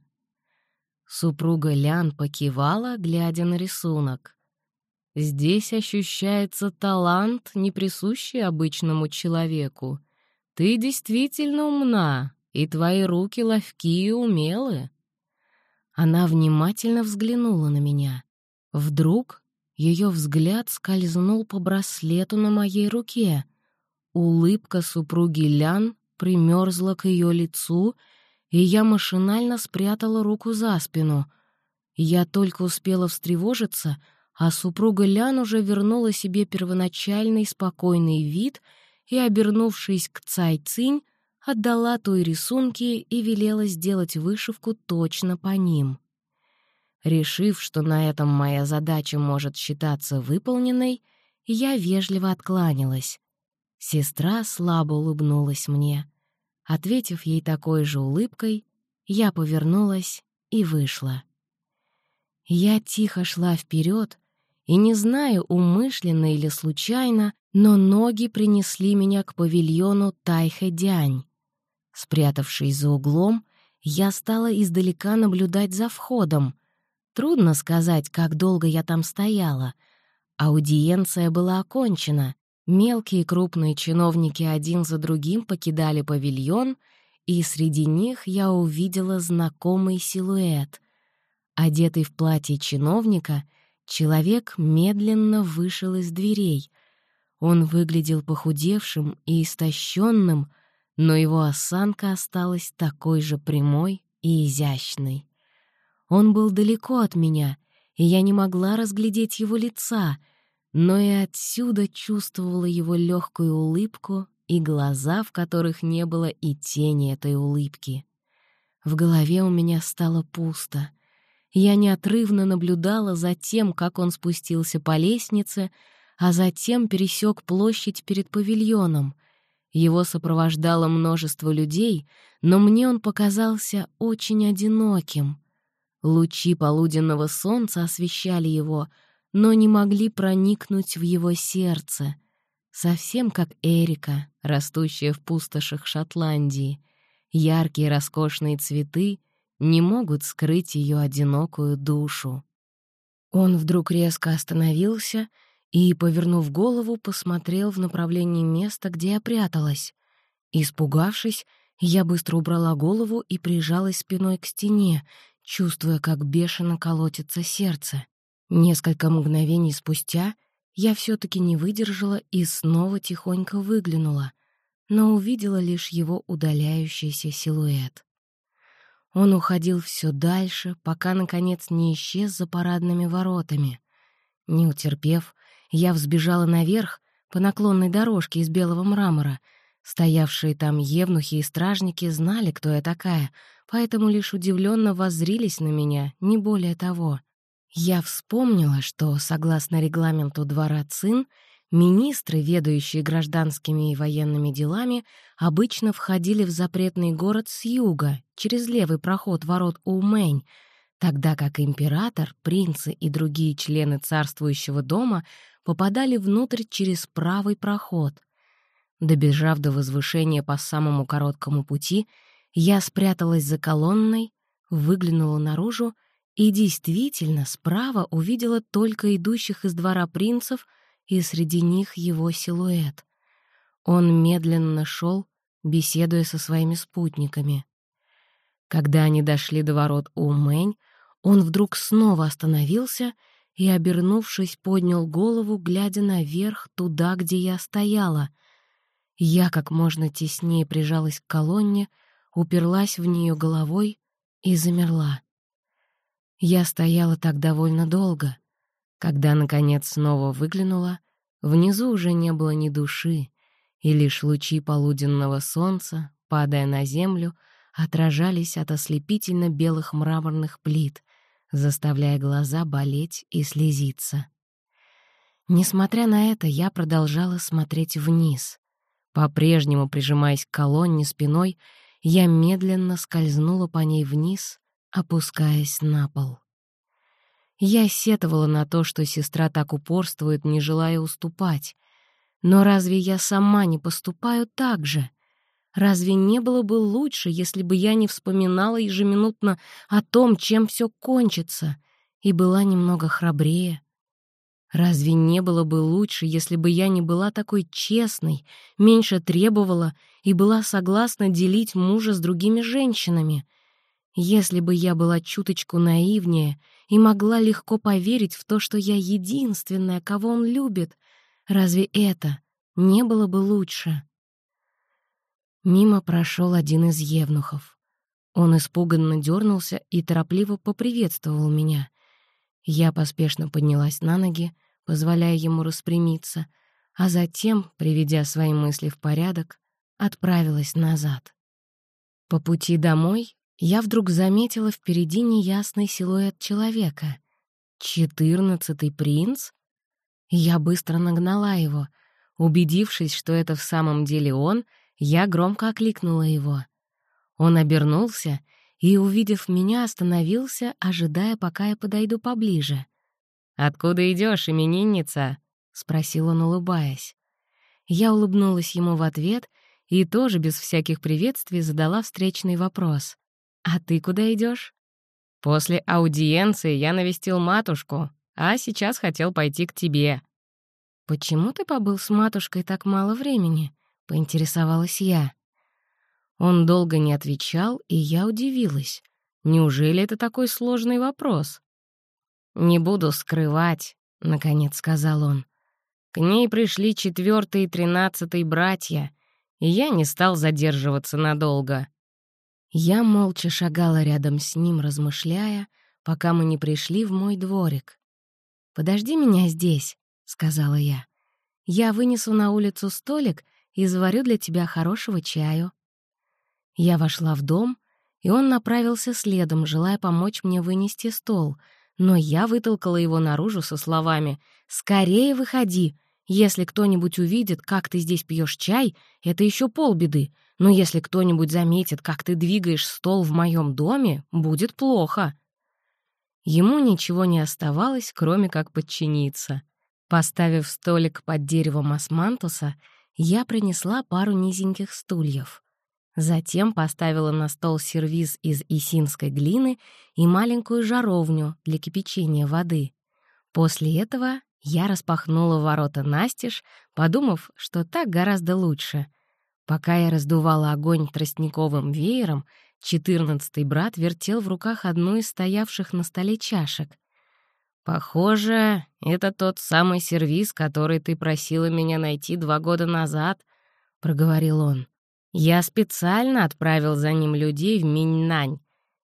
Супруга Лян покивала, глядя на рисунок. Здесь ощущается талант, не присущий обычному человеку. Ты действительно умна, и твои руки ловкие и умелы. Она внимательно взглянула на меня. Вдруг ее взгляд скользнул по браслету на моей руке. Улыбка супруги Лян примерзла к ее лицу, и я машинально спрятала руку за спину. Я только успела встревожиться — а супруга Лян уже вернула себе первоначальный спокойный вид и, обернувшись к Цай Цинь, отдала той рисунки и велела сделать вышивку точно по ним. Решив, что на этом моя задача может считаться выполненной, я вежливо откланялась. Сестра слабо улыбнулась мне. Ответив ей такой же улыбкой, я повернулась и вышла. Я тихо шла вперед, и не знаю, умышленно или случайно, но ноги принесли меня к павильону Тайхэ-Дянь. Спрятавшись за углом, я стала издалека наблюдать за входом. Трудно сказать, как долго я там стояла. Аудиенция была окончена, Мелкие и крупные чиновники один за другим покидали павильон, и среди них я увидела знакомый силуэт. Одетый в платье чиновника, человек медленно вышел из дверей. Он выглядел похудевшим и истощенным, но его осанка осталась такой же прямой и изящной. Он был далеко от меня, и я не могла разглядеть его лица — но и отсюда чувствовала его легкую улыбку и глаза, в которых не было и тени этой улыбки. В голове у меня стало пусто. Я неотрывно наблюдала за тем, как он спустился по лестнице, а затем пересек площадь перед павильоном. Его сопровождало множество людей, но мне он показался очень одиноким. Лучи полуденного солнца освещали его — но не могли проникнуть в его сердце, совсем как Эрика, растущая в пустошах Шотландии. Яркие роскошные цветы не могут скрыть ее одинокую душу. Он вдруг резко остановился и, повернув голову, посмотрел в направлении места, где я пряталась. Испугавшись, я быстро убрала голову и прижалась спиной к стене, чувствуя, как бешено колотится сердце. Несколько мгновений спустя я все таки не выдержала и снова тихонько выглянула, но увидела лишь его удаляющийся силуэт. Он уходил все дальше, пока, наконец, не исчез за парадными воротами. Не утерпев, я взбежала наверх по наклонной дорожке из белого мрамора. Стоявшие там евнухи и стражники знали, кто я такая, поэтому лишь удивленно воззрились на меня, не более того — я вспомнила, что, согласно регламенту двора ЦИН, министры, ведающие гражданскими и военными делами, обычно входили в запретный город с юга, через левый проход ворот Умэнь, тогда как император, принцы и другие члены царствующего дома попадали внутрь через правый проход. Добежав до возвышения по самому короткому пути, я спряталась за колонной, выглянула наружу и действительно, справа увидела только идущих из двора принцев, и среди них его силуэт. Он медленно шел, беседуя со своими спутниками. Когда они дошли до ворот Умэнь, он вдруг снова остановился и, обернувшись, поднял голову, глядя наверх, туда, где я стояла. Я как можно теснее прижалась к колонне, уперлась в нее головой и замерла. Я стояла так довольно долго. Когда, наконец, снова выглянула, внизу уже не было ни души, и лишь лучи полуденного солнца, падая на землю, отражались от ослепительно белых мраморных плит, заставляя глаза болеть и слезиться. Несмотря на это, я продолжала смотреть вниз. По-прежнему прижимаясь к колонне спиной, я медленно скользнула по ней вниз, опускаясь на пол. Я сетовала на то, что сестра так упорствует, не желая уступать. Но разве я сама не поступаю так же? Разве не было бы лучше, если бы я не вспоминала ежеминутно о том, чем все кончится, и была немного храбрее? Разве не было бы лучше, если бы я не была такой честной, меньше требовала и была согласна делить мужа с другими женщинами — если бы я была чуточку наивнее и могла легко поверить в то, что я единственная, кого он любит, разве это не было бы лучше? Мимо прошел один из евнухов. Он испуганно дернулся и торопливо поприветствовал меня. Я поспешно поднялась на ноги, позволяя ему распрямиться, а затем, приведя свои мысли в порядок, отправилась назад. По пути домой я вдруг заметила впереди неясный силуэт человека. «Четырнадцатый принц?» Я быстро нагнала его. Убедившись, что это в самом деле он, я громко окликнула его. Он обернулся и, увидев меня, остановился, ожидая, пока я подойду поближе. «Откуда идешь, именинница?» — спросил он, улыбаясь. Я улыбнулась ему в ответ и тоже без всяких приветствий задала встречный вопрос. «А ты куда идешь? «После аудиенции я навестил матушку, а сейчас хотел пойти к тебе». почему ты побыл с матушкой так мало времени?» — поинтересовалась я. Он долго не отвечал, и я удивилась. Неужели это такой сложный вопрос? «Не буду скрывать», — наконец сказал он. «К ней пришли четвертый и тринадцатый братья, и я не стал задерживаться надолго». Я молча шагала рядом с ним, размышляя, пока мы не пришли в мой дворик. «Подожди меня здесь», — сказала я. «Я вынесу на улицу столик и заварю для тебя хорошего чаю». Я вошла в дом, и он направился следом, желая помочь мне вынести стол, но я вытолкала его наружу со словами «Скорее выходи! Если кто-нибудь увидит, как ты здесь пьешь чай, это еще полбеды, но если кто-нибудь заметит, как ты двигаешь стол в моем доме, будет плохо». Ему ничего не оставалось, кроме как подчиниться. Поставив столик под деревом османтуса, я принесла пару низеньких стульев. Затем поставила на стол сервиз из исинской глины и маленькую жаровню для кипячения воды. После этого я распахнула ворота настежь, подумав, что так гораздо лучше. Пока я раздувала огонь тростниковым веером, четырнадцатый брат вертел в руках одну из стоявших на столе чашек. «Похоже, это тот самый сервиз, который ты просила меня найти два года назад», — проговорил он. «Я специально отправил за ним людей в Миньнань.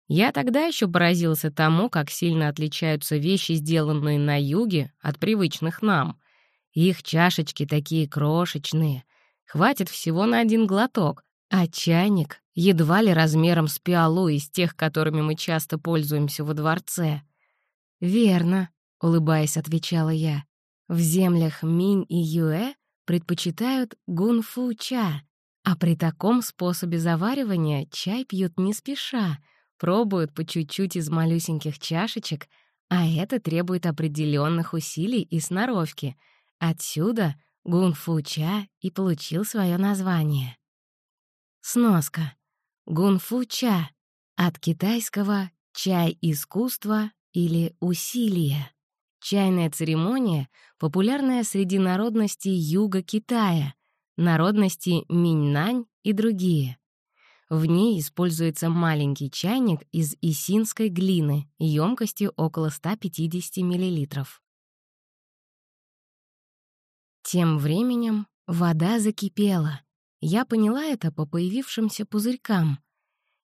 Я тогда еще поразился тому, как сильно отличаются вещи, сделанные на юге, от привычных нам. Их чашечки такие крошечные, хватит всего на один глоток, а чайник едва ли размером с пиалу из тех, которыми мы часто пользуемся во дворце. «Верно», — улыбаясь, отвечала я. «В землях Минь и Юэ предпочитают гунфу-ча, а при таком способе заваривания чай пьют не спеша, пробуют по чуть-чуть из малюсеньких чашечек, а это требует определенных усилий и сноровки. Отсюда гунфу-ча и получил свое название. Сноска. Гунфу-ча от китайского «чай искусства» или «усилие». Чайная церемония, популярная среди народностей юга Китая, народности Миньнань и другие. В ней используется маленький чайник из исинской глины емкостью около 150 мл. Тем временем вода закипела. Я поняла это по появившимся пузырькам.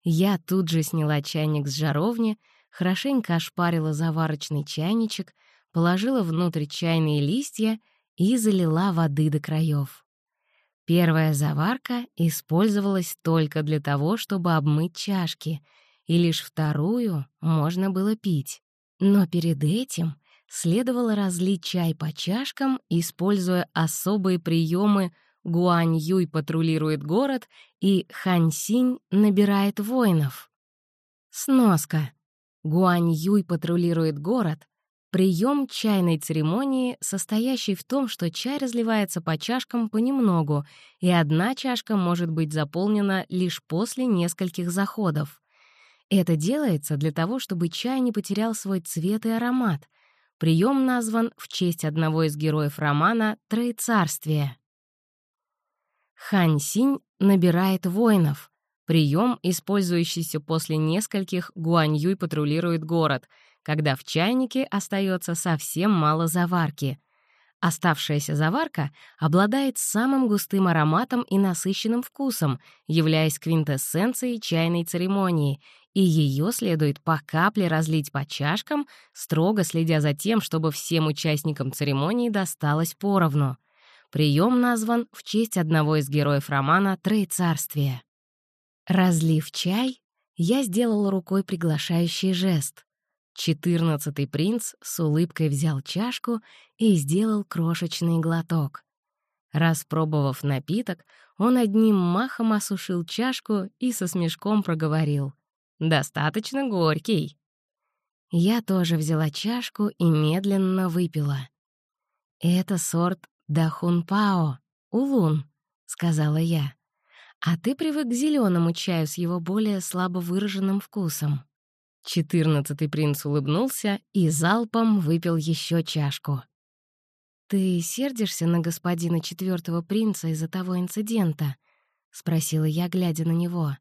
Я тут же сняла чайник с жаровни, хорошенько ошпарила заварочный чайничек, положила внутрь чайные листья и залила воды до краев. Первая заварка использовалась только для того, чтобы обмыть чашки, и лишь вторую можно было пить. Но перед этим следовало разлить чай по чашкам, используя особые приемы Гуань Юй патрулирует город, и Хань Синь набирает воинов. Сноска. Гуань Юй патрулирует город — прием чайной церемонии, состоящий в том, что чай разливается по чашкам понемногу, и одна чашка может быть заполнена лишь после нескольких заходов. Это делается для того, чтобы чай не потерял свой цвет и аромат. Прием назван в честь одного из героев романа «Троецарствие». Хань Синь набирает воинов. Прием, использующийся после нескольких, Гуань Юй патрулирует город, когда в чайнике остается совсем мало заварки. Оставшаяся заварка обладает самым густым ароматом и насыщенным вкусом, являясь квинтэссенцией чайной церемонии, и ее следует по капле разлить по чашкам, строго следя за тем, чтобы всем участникам церемонии досталось поровну. Прием назван в честь одного из героев романа «Троецарствие». Разлив чай, я сделал рукой приглашающий жест. Четырнадцатый принц с улыбкой взял чашку и сделал крошечный глоток. Распробовав напиток, он одним махом осушил чашку и со смешком проговорил. «Достаточно горький». Я тоже взяла чашку и медленно выпила. Это сорт «Да хунпао, улун», — сказала я. «А ты привык к зеленому чаю с его более слабо выраженным вкусом». Четырнадцатый принц улыбнулся и залпом выпил еще чашку. ты сердишься на господина четвертого принца из-за того инцидента?» — спросила я, глядя на него.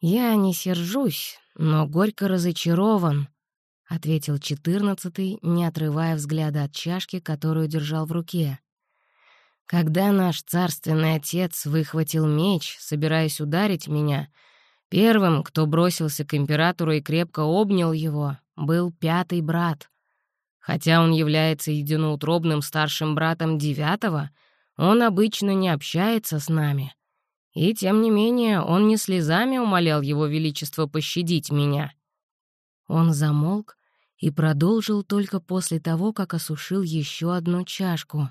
«Я не сержусь, но горько разочарован», — ответил четырнадцатый, не отрывая взгляда от чашки, которую держал в руке. «Когда наш царственный отец выхватил меч, собираясь ударить меня, первым, кто бросился к императору и крепко обнял его, был пятый брат. Хотя он является единоутробным старшим братом девятого, он обычно не общается с нами. И тем не менее он не слезами умолял его величество пощадить меня. Он замолк и продолжил только после того, как осушил еще одну чашку.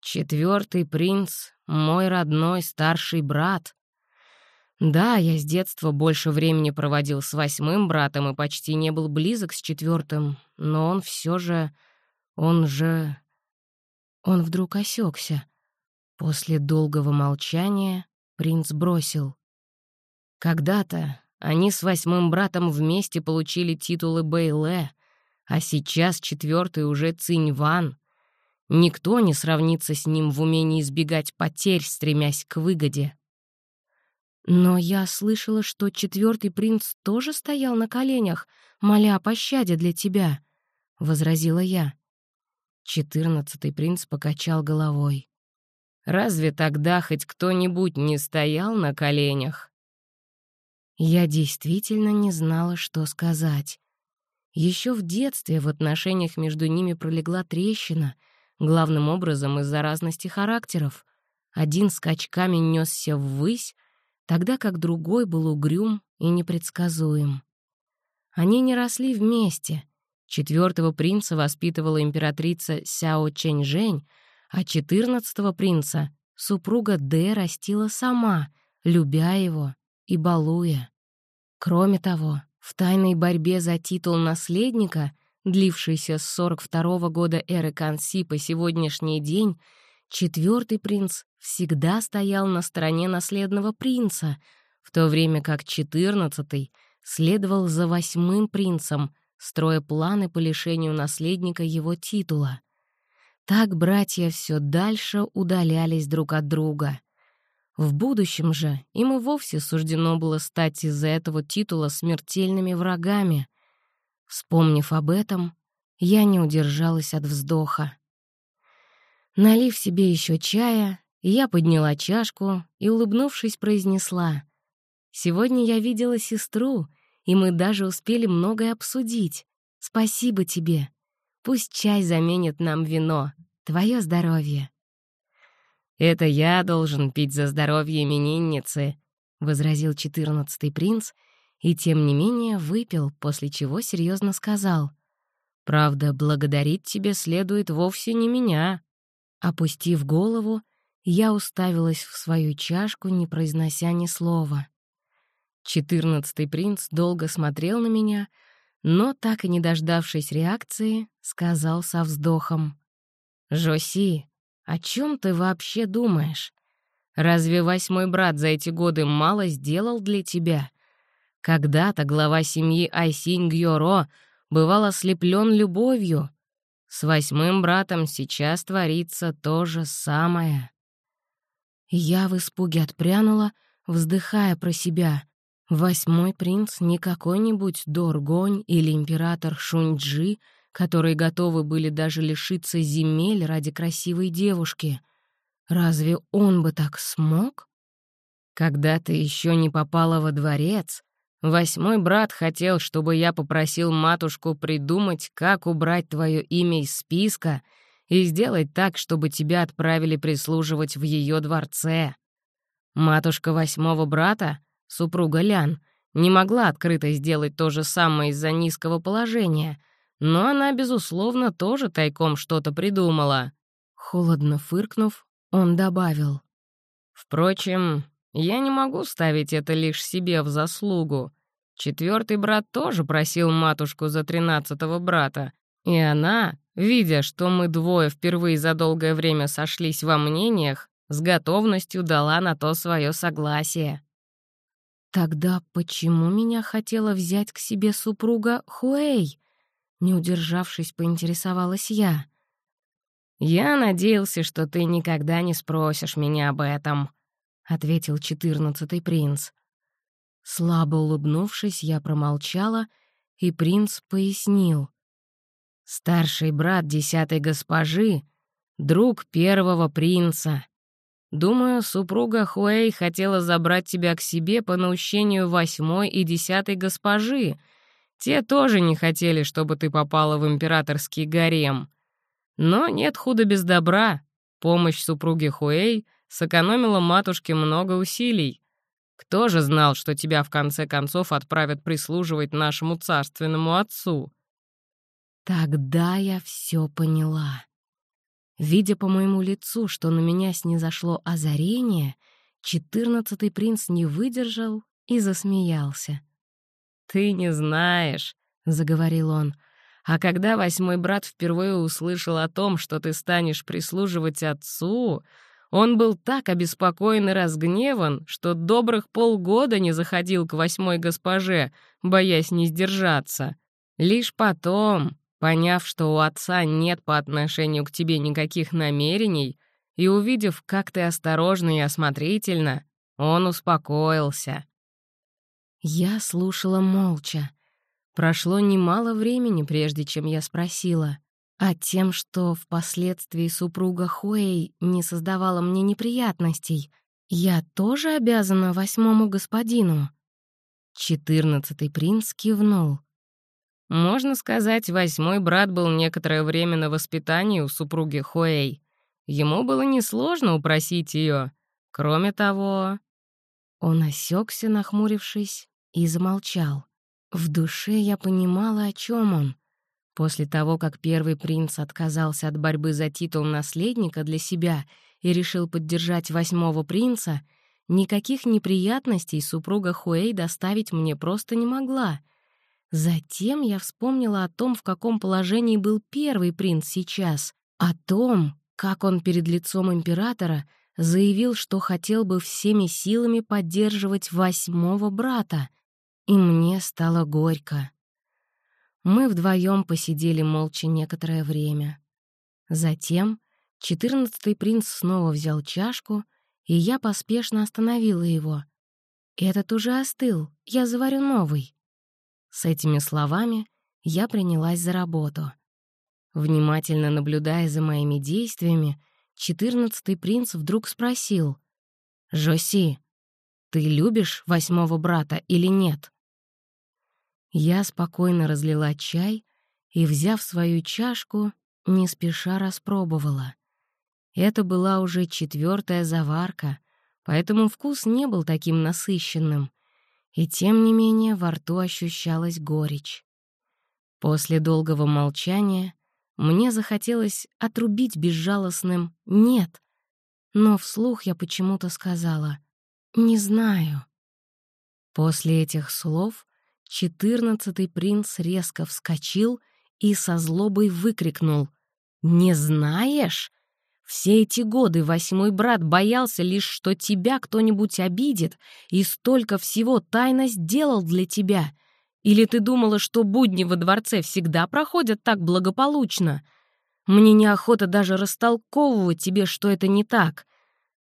Четвертый принц — мой родной старший брат. Да, я с детства больше времени проводил с восьмым братом и почти не был близок с четвертым, но он все же... Он же... Он вдруг осекся. После долгого молчания принц бросил. Когда-то они с восьмым братом вместе получили титулы Бэйле, а сейчас четвертый уже Циньван. Никто не сравнится с ним в умении избегать потерь, стремясь к выгоде. Но я слышала, что четвертый принц тоже стоял на коленях, моля о пощаде для тебя, — возразила я. Четырнадцатый принц покачал головой. «Разве тогда хоть кто-нибудь не стоял на коленях?» Я действительно не знала, что сказать. Еще в детстве в отношениях между ними пролегла трещина, главным образом из-за разности характеров. Один скачками несся ввысь, тогда как другой был угрюм и непредсказуем. Они не росли вместе. Четвертого принца воспитывала императрица Сяо Чэньжэнь, а четырнадцатого принца супруга Дэ растила сама, любя его и балуя. Кроме того, в тайной борьбе за титул наследника, длившейся с 42 -го года эры Канси по сегодняшний день, четвертый принц всегда стоял на стороне наследного принца, в то время как четырнадцатый следовал за восьмым принцем, строя планы по лишению наследника его титула. Так братья все дальше удалялись друг от друга. В будущем же им и вовсе суждено было стать из-за этого титула смертельными врагами. Вспомнив об этом, я не удержалась от вздоха. Налив себе еще чая, я подняла чашку и, улыбнувшись, произнесла. «Сегодня я видела сестру, и мы даже успели многое обсудить. Спасибо тебе. Пусть чай заменит нам вино. Твое здоровье». «Это я должен пить за здоровье именинницы», — возразил четырнадцатый принц, и тем не менее выпил, после чего серьезно сказал. «Правда, благодарить тебе следует вовсе не меня». Опустив голову, я уставилась в свою чашку, не произнося ни слова. Четырнадцатый принц долго смотрел на меня, но, так и не дождавшись реакции, сказал со вздохом. «Жоси, о чем ты вообще думаешь? Разве восьмой брат за эти годы мало сделал для тебя? Когда-то глава семьи Айсинь Гьоро бывал ослеплен любовью. С восьмым братом сейчас творится то же самое». Я в испуге отпрянула, вздыхая про себя. Восьмой принц не какой-нибудь Доргонь или император Шуньджи, которые готовы были даже лишиться земель ради красивой девушки. Разве он бы так смог? Когда ты еще не попала во дворец, восьмой брат хотел, чтобы я попросил матушку придумать, как убрать твое имя из списка — и сделать так, чтобы тебя отправили прислуживать в ее дворце. Матушка восьмого брата, супруга Лян, не могла открыто сделать то же самое из-за низкого положения, но она, безусловно, тоже тайком что-то придумала. Холодно фыркнув, он добавил. «Впрочем, я не могу ставить это лишь себе в заслугу. Четвертый брат тоже просил матушку за тринадцатого брата, и она, видя, что мы двое впервые за долгое время сошлись во мнениях, с готовностью дала на то свое согласие. «Тогда почему меня хотела взять к себе супруга Хуэй?» Не удержавшись, поинтересовалась я. «Я надеялся, что ты никогда не спросишь меня об этом», — ответил четырнадцатый принц. Слабо улыбнувшись, я промолчала, и принц пояснил. «Старший брат десятой госпожи — друг первого принца. Думаю, супруга Хуэй хотела забрать тебя к себе по наущению восьмой и десятой госпожи. Те тоже не хотели, чтобы ты попала в императорский гарем. Но нет худа без добра. Помощь супруге Хуэй сэкономила матушке много усилий. Кто же знал, что тебя в конце концов отправят прислуживать нашему царственному отцу?» Тогда я все поняла. Видя по моему лицу, что на меня снизошло озарение, четырнадцатый принц не выдержал и засмеялся. «Ты не знаешь», — заговорил он, «а когда восьмой брат впервые услышал о том, что ты станешь прислуживать отцу, он был так обеспокоен и разгневан, что добрых полгода не заходил к восьмой госпоже, боясь не сдержаться. Лишь потом, поняв, что у отца нет по отношению к тебе никаких намерений, и увидев, как ты осторожна и осмотрительно, он успокоился. Я слушала молча. Прошло немало времени, прежде чем я спросила — а тем, что впоследствии супруга Хуэй не создавала мне неприятностей, я тоже обязана восьмому господину. Четырнадцатый принц кивнул. Можно сказать, восьмой брат был некоторое время на воспитании у супруги Хуэй. Ему было несложно упросить ее. Кроме того... Он осекся, нахмурившись, и замолчал. В душе я понимала, о чем он — После того, как первый принц отказался от борьбы за титул наследника для себя и решил поддержать восьмого принца, никаких неприятностей супруга Хуэй доставить мне просто не могла. Затем я вспомнила о том, в каком положении был первый принц сейчас, о том, как он перед лицом императора заявил, что хотел бы всеми силами поддерживать восьмого брата, и мне стало горько. Мы вдвоем посидели молча некоторое время. Затем четырнадцатый принц снова взял чашку, и я поспешно остановила его. «Этот уже остыл, я заварю новый». С этими словами я принялась за работу. Внимательно наблюдая за моими действиями, четырнадцатый принц вдруг спросил, «Жоси, ты любишь восьмого брата или нет?» Я спокойно разлила чай и, взяв свою чашку, не спеша распробовала. Это была уже четвертая заварка, поэтому вкус не был таким насыщенным, и тем не менее во рту ощущалась горечь. После долгого молчания мне захотелось отрубить безжалостным «нет», но вслух я почему-то сказала «не знаю». После этих слов Четырнадцатый принц резко вскочил и со злобой выкрикнул. «Не знаешь? Все эти годы восьмой брат боялся лишь, что тебя кто-нибудь обидит, и столько всего тайно сделал для тебя. Или ты думала, что будни во дворце всегда проходят так благополучно? Мне неохота даже растолковывать тебе, что это не так.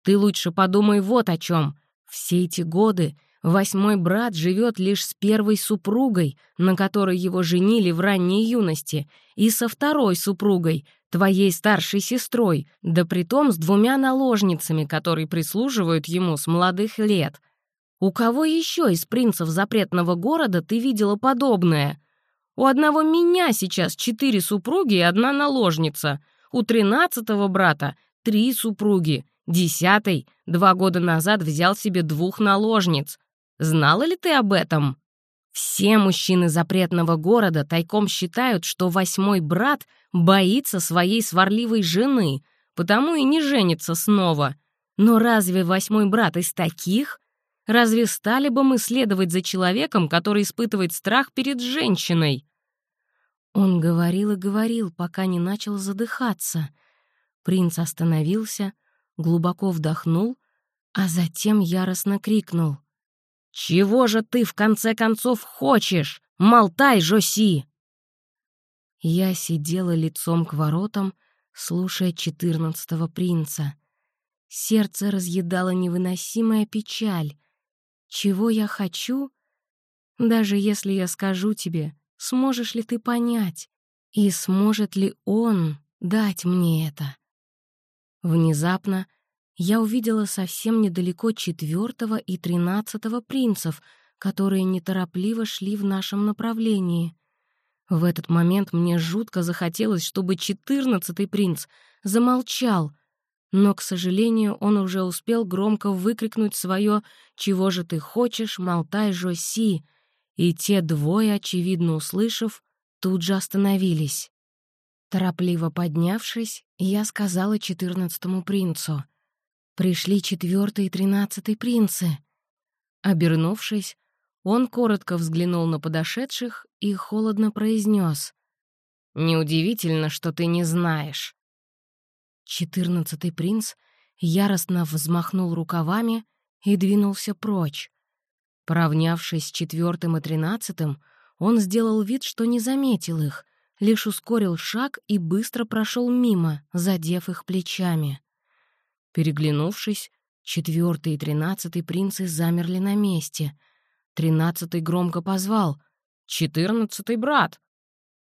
Ты лучше подумай вот о чем. Все эти годы Восьмой брат живет лишь с первой супругой, на которой его женили в ранней юности, и со второй супругой, твоей старшей сестрой, да притом с двумя наложницами, которые прислуживают ему с молодых лет. У кого еще из принцев запретного города ты видела подобное? У одного меня сейчас четыре супруги и одна наложница. У тринадцатого брата три супруги. Десятый два года назад взял себе двух наложниц. Знала ли ты об этом? Все мужчины запретного города тайком считают, что восьмой брат боится своей сварливой жены, потому и не женится снова. Но разве восьмой брат из таких? Разве стали бы мы следовать за человеком, который испытывает страх перед женщиной? Он говорил и говорил, пока не начал задыхаться. Принц остановился, глубоко вдохнул, а затем яростно крикнул. «Чего же ты, в конце концов, хочешь? Молтай, Жоси!» Я сидела лицом к воротам, слушая четырнадцатого принца. Сердце разъедало невыносимая печаль. Чего я хочу? Даже если я скажу тебе, сможешь ли ты понять? И сможет ли он дать мне это? Внезапно я увидела совсем недалеко четвертого и тринадцатого принцев, которые неторопливо шли в нашем направлении. В этот момент мне жутко захотелось, чтобы четырнадцатый принц замолчал, но, к сожалению, он уже успел громко выкрикнуть свое «Чего же ты хочешь, молтай, Жоси!» и те двое, очевидно услышав, тут же остановились. Торопливо поднявшись, я сказала четырнадцатому принцу — Пришли четвертый и тринадцатый принцы. Обернувшись, он коротко взглянул на подошедших и холодно произнес: «Неудивительно, что ты не знаешь». Четырнадцатый принц яростно взмахнул рукавами и двинулся прочь. Поравнявшись с четвертым и тринадцатым, он сделал вид, что не заметил их, лишь ускорил шаг и быстро прошел мимо, задев их плечами. Переглянувшись, четвертый и тринадцатый принцы замерли на месте. Тринадцатый громко позвал «Четырнадцатый брат!».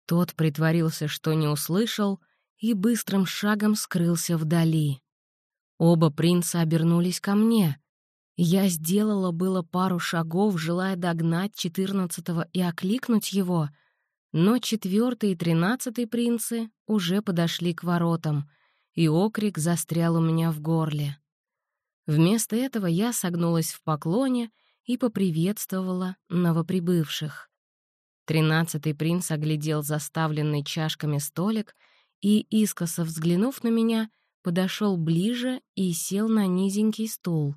Тот притворился, что не услышал, и быстрым шагом скрылся вдали. Оба принца обернулись ко мне. Я сделала было пару шагов, желая догнать четырнадцатого и окликнуть его, но четвертый и тринадцатый принцы уже подошли к воротам — и окрик застрял у меня в горле. Вместо этого я согнулась в поклоне и поприветствовала новоприбывших. Тринадцатый принц оглядел заставленный чашками столик и, искоса взглянув на меня, подошел ближе и сел на низенький стул.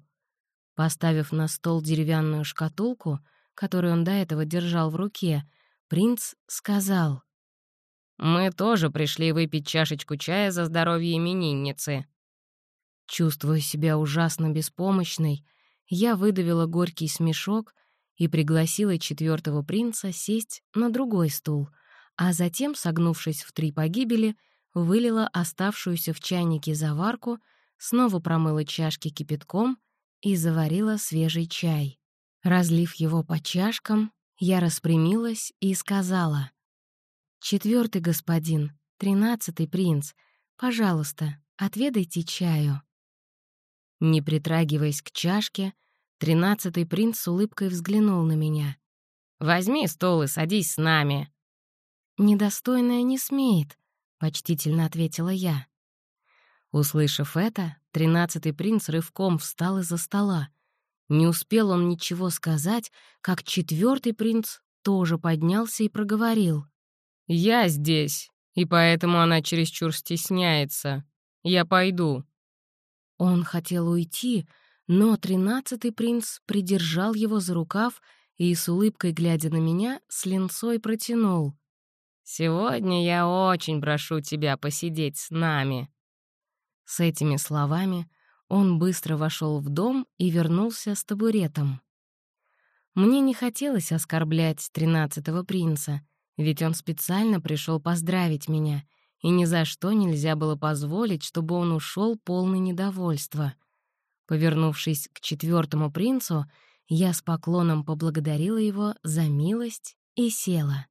Поставив на стол деревянную шкатулку, которую он до этого держал в руке, принц сказал — мы тоже пришли выпить чашечку чая за здоровье именинницы». Чувствуя себя ужасно беспомощной, я выдавила горький смешок и пригласила четвертого принца сесть на другой стул, а затем, согнувшись в три погибели, вылила оставшуюся в чайнике заварку, снова промыла чашки кипятком и заварила свежий чай. Разлив его по чашкам, я распрямилась и сказала — Четвертый господин, тринадцатый принц, пожалуйста, отведайте чаю». Не притрагиваясь к чашке, тринадцатый принц с улыбкой взглянул на меня. «Возьми стол и садись с нами». «Недостойная не смеет», — почтительно ответила я. Услышав это, тринадцатый принц рывком встал из-за стола. Не успел он ничего сказать, как четвертый принц тоже поднялся и проговорил. «Я здесь, и поэтому она чересчур стесняется. Я пойду». Он хотел уйти, но тринадцатый принц придержал его за рукав и, с улыбкой глядя на меня, с линцой протянул. «Сегодня я очень прошу тебя посидеть с нами». С этими словами он быстро вошел в дом и вернулся с табуретом. Мне не хотелось оскорблять тринадцатого принца, ведь он специально пришел поздравить меня, и ни за что нельзя было позволить, чтобы он ушел полный недовольства. Повернувшись к четвертому принцу, я с поклоном поблагодарила его за милость и села.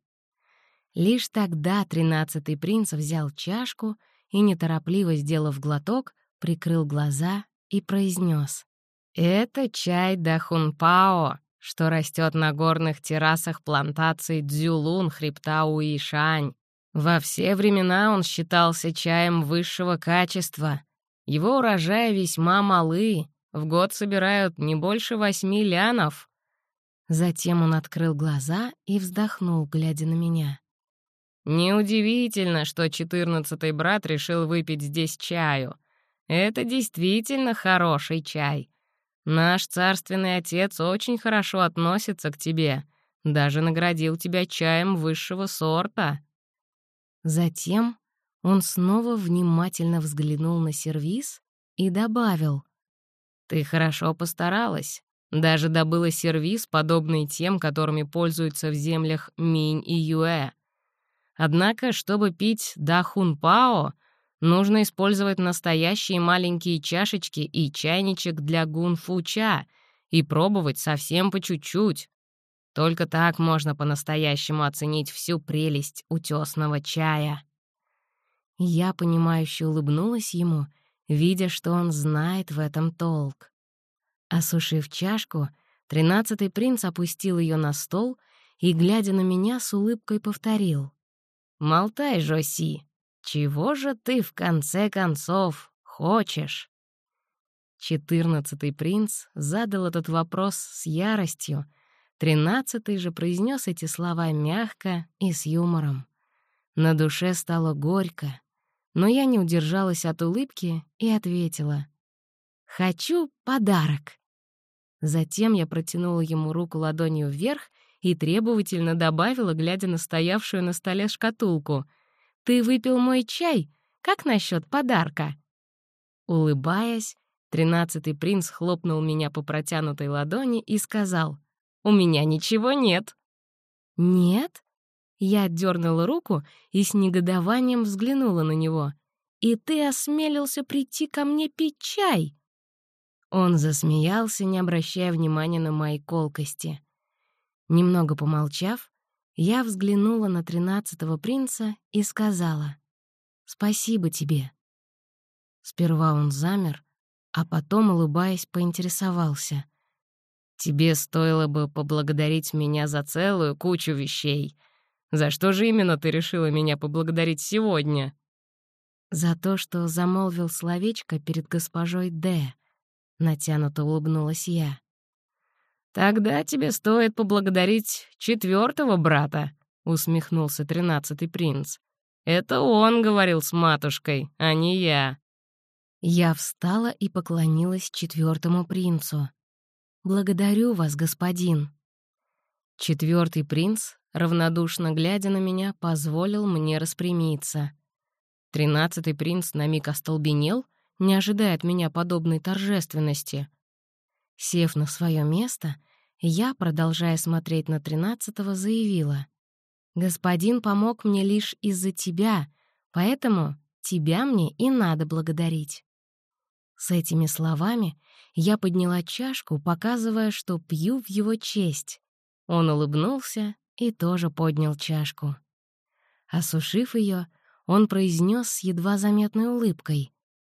Лишь тогда тринадцатый принц взял чашку и, неторопливо сделав глоток, прикрыл глаза и произнес: «Это чай Дахунпао, что растет на горных террасах плантации Дзюлун хребта Уишань. Во все времена он считался чаем высшего качества. Его урожаи весьма малы, в год собирают не больше восьми лянов. Затем он открыл глаза и вздохнул, глядя на меня. «Неудивительно, что четырнадцатый брат решил выпить здесь чаю. Это действительно хороший чай. Наш царственный отец очень хорошо относится к тебе, даже наградил тебя чаем высшего сорта». Затем он снова внимательно взглянул на сервиз и добавил. «Ты хорошо постаралась. Даже добыла сервиз, подобный тем, которыми пользуются в землях Минь и Юэ. Однако, чтобы пить Дахун Пао, Нужно использовать настоящие маленькие чашечки и чайничек для гунфу-ча и пробовать совсем по чуть-чуть. Только так можно по-настоящему оценить всю прелесть утёсного чая. Я, понимающе улыбнулась ему, видя, что он знает в этом толк. Осушив чашку, тринадцатый принц опустил ее на стол и, глядя на меня, с улыбкой повторил. «Молтай, Жоси, чего же ты в конце концов хочешь?» Четырнадцатый принц задал этот вопрос с яростью, тринадцатый же произнес эти слова мягко и с юмором. На душе стало горько, но я не удержалась от улыбки и ответила. «Хочу подарок». Затем я протянула ему руку ладонью вверх и требовательно добавила, глядя на стоявшую на столе шкатулку. «Ты выпил мой чай? Как насчет подарка?» Улыбаясь, тринадцатый принц хлопнул меня по протянутой ладони и сказал, «У меня ничего нет». «Нет?» Я отдернула руку и с негодованием взглянула на него. «И ты осмелился прийти ко мне пить чай?» Он засмеялся, не обращая внимания на мои колкости. Немного помолчав, я взглянула на тринадцатого принца и сказала «Спасибо тебе». Сперва он замер, а потом, улыбаясь, поинтересовался. «Тебе стоило бы поблагодарить меня за целую кучу вещей. За что же именно ты решила меня поблагодарить сегодня?» «За то, что замолвил словечко перед госпожой Д», — натянуто улыбнулась я. «Тогда тебе стоит поблагодарить четвертого брата», — усмехнулся тринадцатый принц. «Это он говорил с матушкой, а не я». Я встала и поклонилась четвертому принцу. «Благодарю вас, господин». Четвертый принц, равнодушно глядя на меня, позволил мне распрямиться. Тринадцатый принц на миг остолбенел, не ожидая от меня подобной торжественности — Сев на свое место, я, продолжая смотреть на тринадцатого, заявила. «Господин помог мне лишь из-за тебя, поэтому тебя мне и надо благодарить». С этими словами я подняла чашку, показывая, что пью в его честь. Он улыбнулся и тоже поднял чашку. Осушив ее, он произнес с едва заметной улыбкой.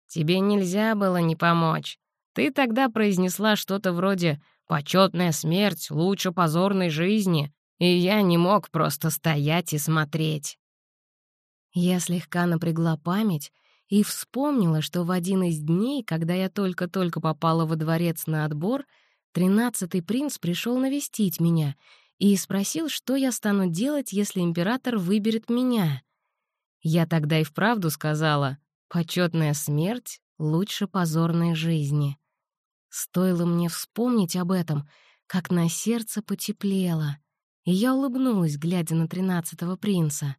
«Тебе нельзя было не помочь. Ты тогда произнесла что-то вроде «почетная смерть лучше позорной жизни», и я не мог просто стоять и смотреть. Я слегка напрягла память и вспомнила, что в один из дней, когда я только-только попала во дворец на отбор, тринадцатый принц пришел навестить меня и спросил, что я стану делать, если император выберет меня. Я тогда и вправду сказала «почетная смерть лучше позорной жизни». Стоило мне вспомнить об этом, как на сердце потеплело, и я улыбнулась, глядя на тринадцатого принца.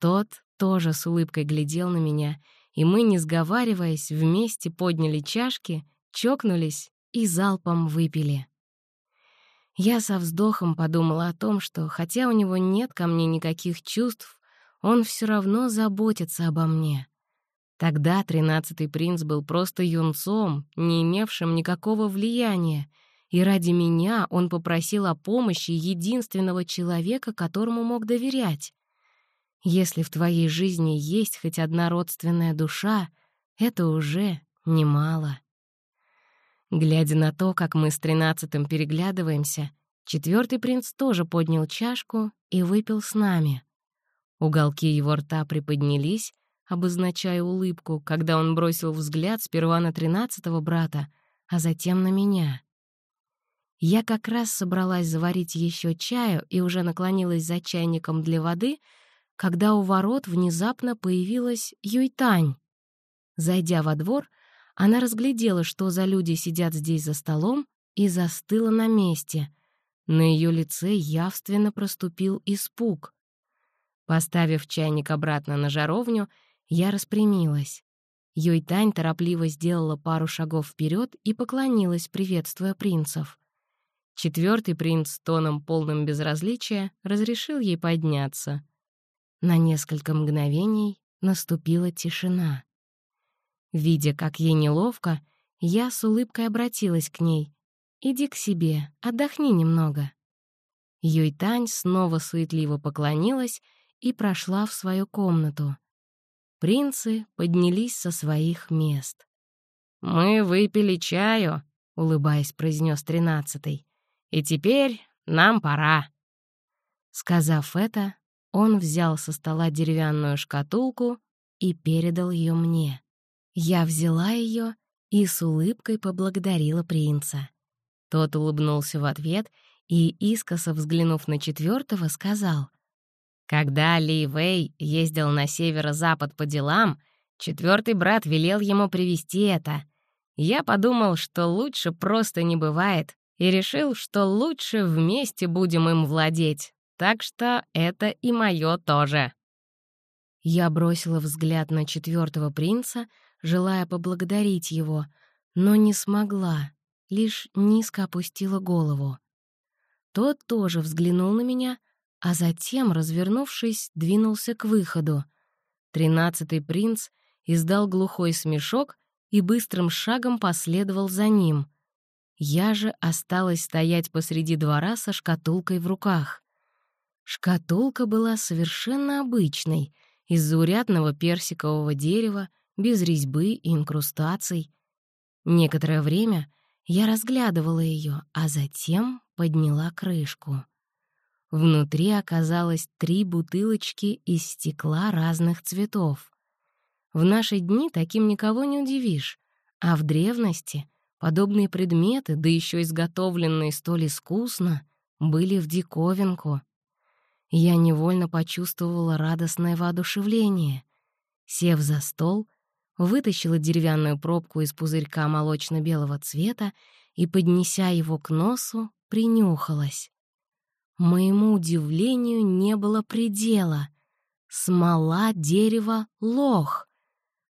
Тот тоже с улыбкой глядел на меня, и мы, не сговариваясь, вместе подняли чашки, чокнулись и залпом выпили. Я со вздохом подумала о том, что, хотя у него нет ко мне никаких чувств, он все равно заботится обо мне. Тогда тринадцатый принц был просто юнцом, не имевшим никакого влияния, и ради меня он попросил о помощи единственного человека, которому мог доверять. Если в твоей жизни есть хоть одна родственная душа, это уже немало. Глядя на то, как мы с тринадцатым переглядываемся, четвертый принц тоже поднял чашку и выпил с нами. Уголки его рта приподнялись, обозначая улыбку, когда он бросил взгляд сперва на тринадцатого брата, а затем на меня. Я как раз собралась заварить еще чаю и уже наклонилась за чайником для воды, когда у ворот внезапно появилась Юйтань. Зайдя во двор, она разглядела, что за люди сидят здесь за столом, и застыла на месте. На ее лице явственно проступил испуг. Поставив чайник обратно на жаровню, я распрямилась. Юйтань торопливо сделала пару шагов вперед и поклонилась, приветствуя принцев. Четвертый принц, тоном полным безразличия, разрешил ей подняться. На несколько мгновений наступила тишина. Видя, как ей неловко, я с улыбкой обратилась к ней. «Иди к себе, отдохни немного». Юйтань снова суетливо поклонилась и прошла в свою комнату. Принцы поднялись со своих мест. «Мы выпили чаю», — улыбаясь, произнес тринадцатый. «И теперь нам пора». Сказав это, он взял со стола деревянную шкатулку и передал ее мне. Я взяла ее и с улыбкой поблагодарила принца. Тот улыбнулся в ответ и, искоса взглянув на четвертого, сказал, «Когда Ли Вэй ездил на северо-запад по делам, четвертый брат велел ему привезти это. Я подумал, что лучше просто не бывает, и решил, что лучше вместе будем им владеть, так что это и мое тоже». Я бросила взгляд на четвертого принца, желая поблагодарить его, но не смогла, лишь низко опустила голову. Тот тоже взглянул на меня, а затем, развернувшись, двинулся к выходу. Тринадцатый принц издал глухой смешок и быстрым шагом последовал за ним. Я же осталась стоять посреди двора со шкатулкой в руках. Шкатулка была совершенно обычной, из заурядного персикового дерева, без резьбы и инкрустаций. Некоторое время я разглядывала ее, а затем подняла крышку. Внутри оказалось три бутылочки из стекла разных цветов. В наши дни таким никого не удивишь, а в древности подобные предметы, да еще изготовленные столь искусно, были в диковинку. Я невольно почувствовала радостное воодушевление. Сев за стол, вытащила деревянную пробку из пузырька молочно-белого цвета и, поднеся его к носу, принюхалась. Моему удивлению не было предела. Смола дерева — лох.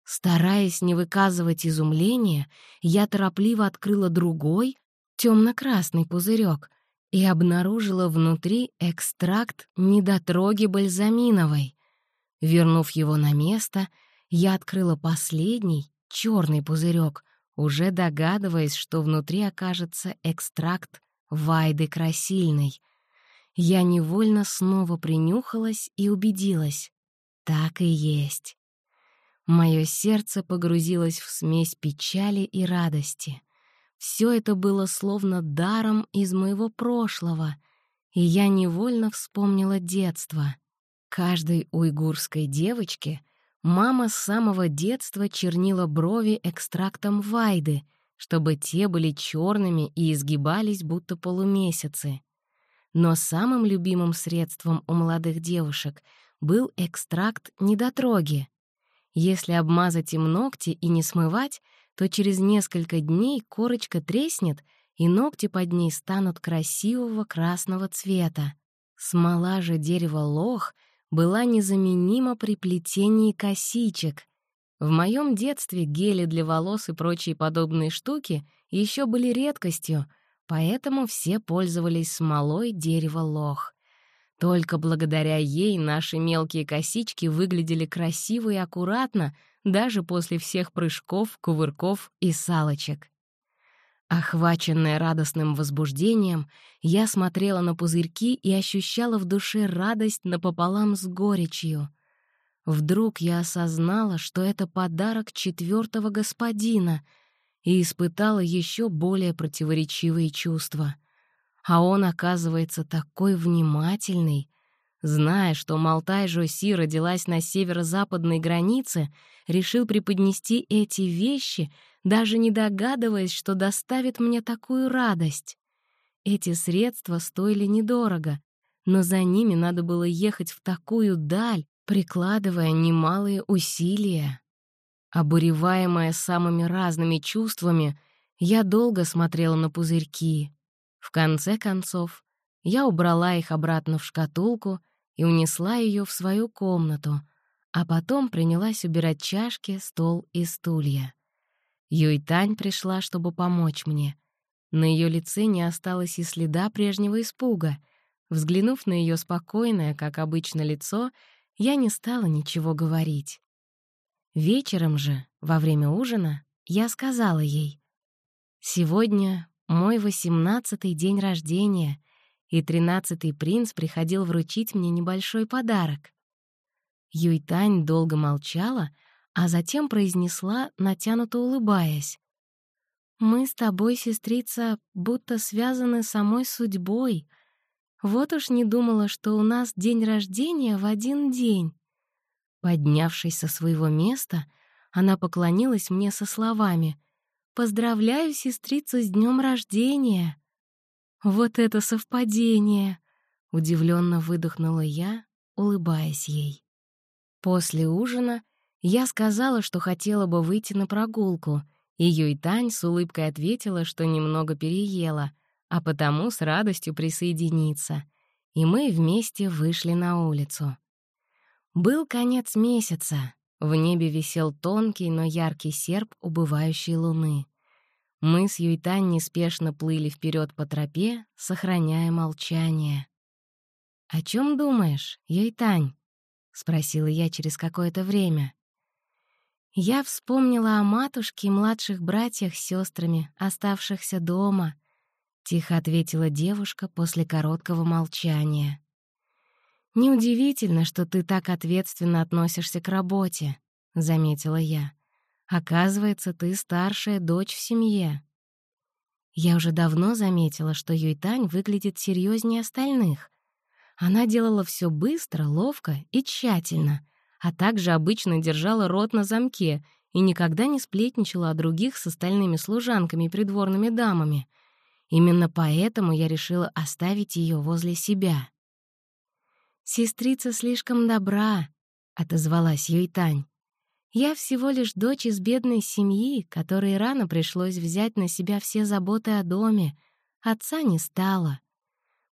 Стараясь не выказывать изумления, я торопливо открыла другой, темно-красный пузырек и обнаружила внутри экстракт недотроги бальзаминовой. Вернув его на место — я открыла последний, черный пузырек, уже догадываясь, что внутри окажется экстракт вайды красильной. Я невольно снова принюхалась и убедилась. Так и есть. Мое сердце погрузилось в смесь печали и радости. Все это было словно даром из моего прошлого, и я невольно вспомнила детство. Каждой уйгурской девочке — Мама с самого детства чернила брови экстрактом вайды, чтобы те были черными и изгибались, будто полумесяцы. Но самым любимым средством у молодых девушек был экстракт недотроги. Если обмазать им ногти и не смывать, то через несколько дней корочка треснет, и ногти под ней станут красивого красного цвета. Смола же дерева лох — была незаменима при плетении косичек. В моем детстве гели для волос и прочие подобные штуки еще были редкостью, поэтому все пользовались смолой дерева лох. Только благодаря ей наши мелкие косички выглядели красиво и аккуратно даже после всех прыжков, кувырков и салочек. Охваченная радостным возбуждением, я смотрела на пузырьки и ощущала в душе радость напополам с горечью. Вдруг я осознала, что это подарок четвертого господина, и испытала еще более противоречивые чувства. А он, оказывается, такой внимательный. Зная, что Малтай Жоси родилась на северо-западной границе, решил преподнести эти вещи — даже не догадываясь, что доставит мне такую радость. Эти средства стоили недорого, но за ними надо было ехать в такую даль, прикладывая немалые усилия. Обуреваемая самыми разными чувствами, я долго смотрела на пузырьки. В конце концов, я убрала их обратно в шкатулку и унесла ее в свою комнату, а потом принялась убирать чашки, стол и стулья. Юйтань пришла, чтобы помочь мне. На ее лице не осталось и следа прежнего испуга. Взглянув на ее спокойное, как обычно, лицо, я не стала ничего говорить. Вечером же, во время ужина, я сказала ей, «Сегодня мой восемнадцатый день рождения, и тринадцатый принц приходил вручить мне небольшой подарок». Юйтань долго молчала, а затем произнесла, натянуто улыбаясь. «Мы с тобой, сестрица, будто связаны самой судьбой. Вот уж не думала, что у нас день рождения в один день». Поднявшись со своего места, она поклонилась мне со словами «Поздравляю сестрицу с днем рождения!» «Вот это совпадение!» — удивленно выдохнула я, улыбаясь ей. После ужина я сказала, что хотела бы выйти на прогулку, и Юйтань с улыбкой ответила, что немного переела, а потому с радостью присоединиться. И мы вместе вышли на улицу. Был конец месяца. В небе висел тонкий, но яркий серп убывающей луны. Мы с Юйтань неспешно плыли вперед по тропе, сохраняя молчание. «О чем думаешь, Юйтань?» — спросила я через какое-то время. Я вспомнила о матушке и младших братьях с сестрами, оставшихся дома, — тихо ответила девушка после короткого молчания. «Неудивительно, что ты так ответственно относишься к работе», — заметила я. «Оказывается, ты старшая дочь в семье». Я уже давно заметила, что Юйтань выглядит серьезнее остальных. Она делала все быстро, ловко и тщательно, а также обычно держала рот на замке и никогда не сплетничала о других с остальными служанками и придворными дамами. Именно поэтому я решила оставить ее возле себя. «Сестрица слишком добра», — отозвалась Юйтань. «Я всего лишь дочь из бедной семьи, которой рано пришлось взять на себя все заботы о доме. Отца не стало.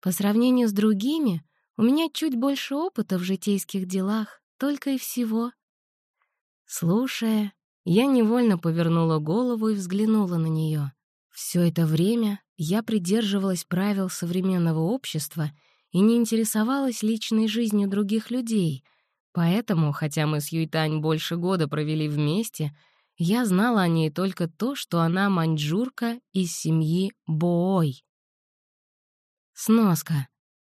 По сравнению с другими, у меня чуть больше опыта в житейских делах, только и всего». Слушая, я невольно повернула голову и взглянула на нее. Все это время я придерживалась правил современного общества — и не интересовалась личной жизнью других людей, поэтому, хотя мы с Юйтань больше года провели вместе, я знала о ней только то, что она маньчжурка из семьи Боой. Сноска.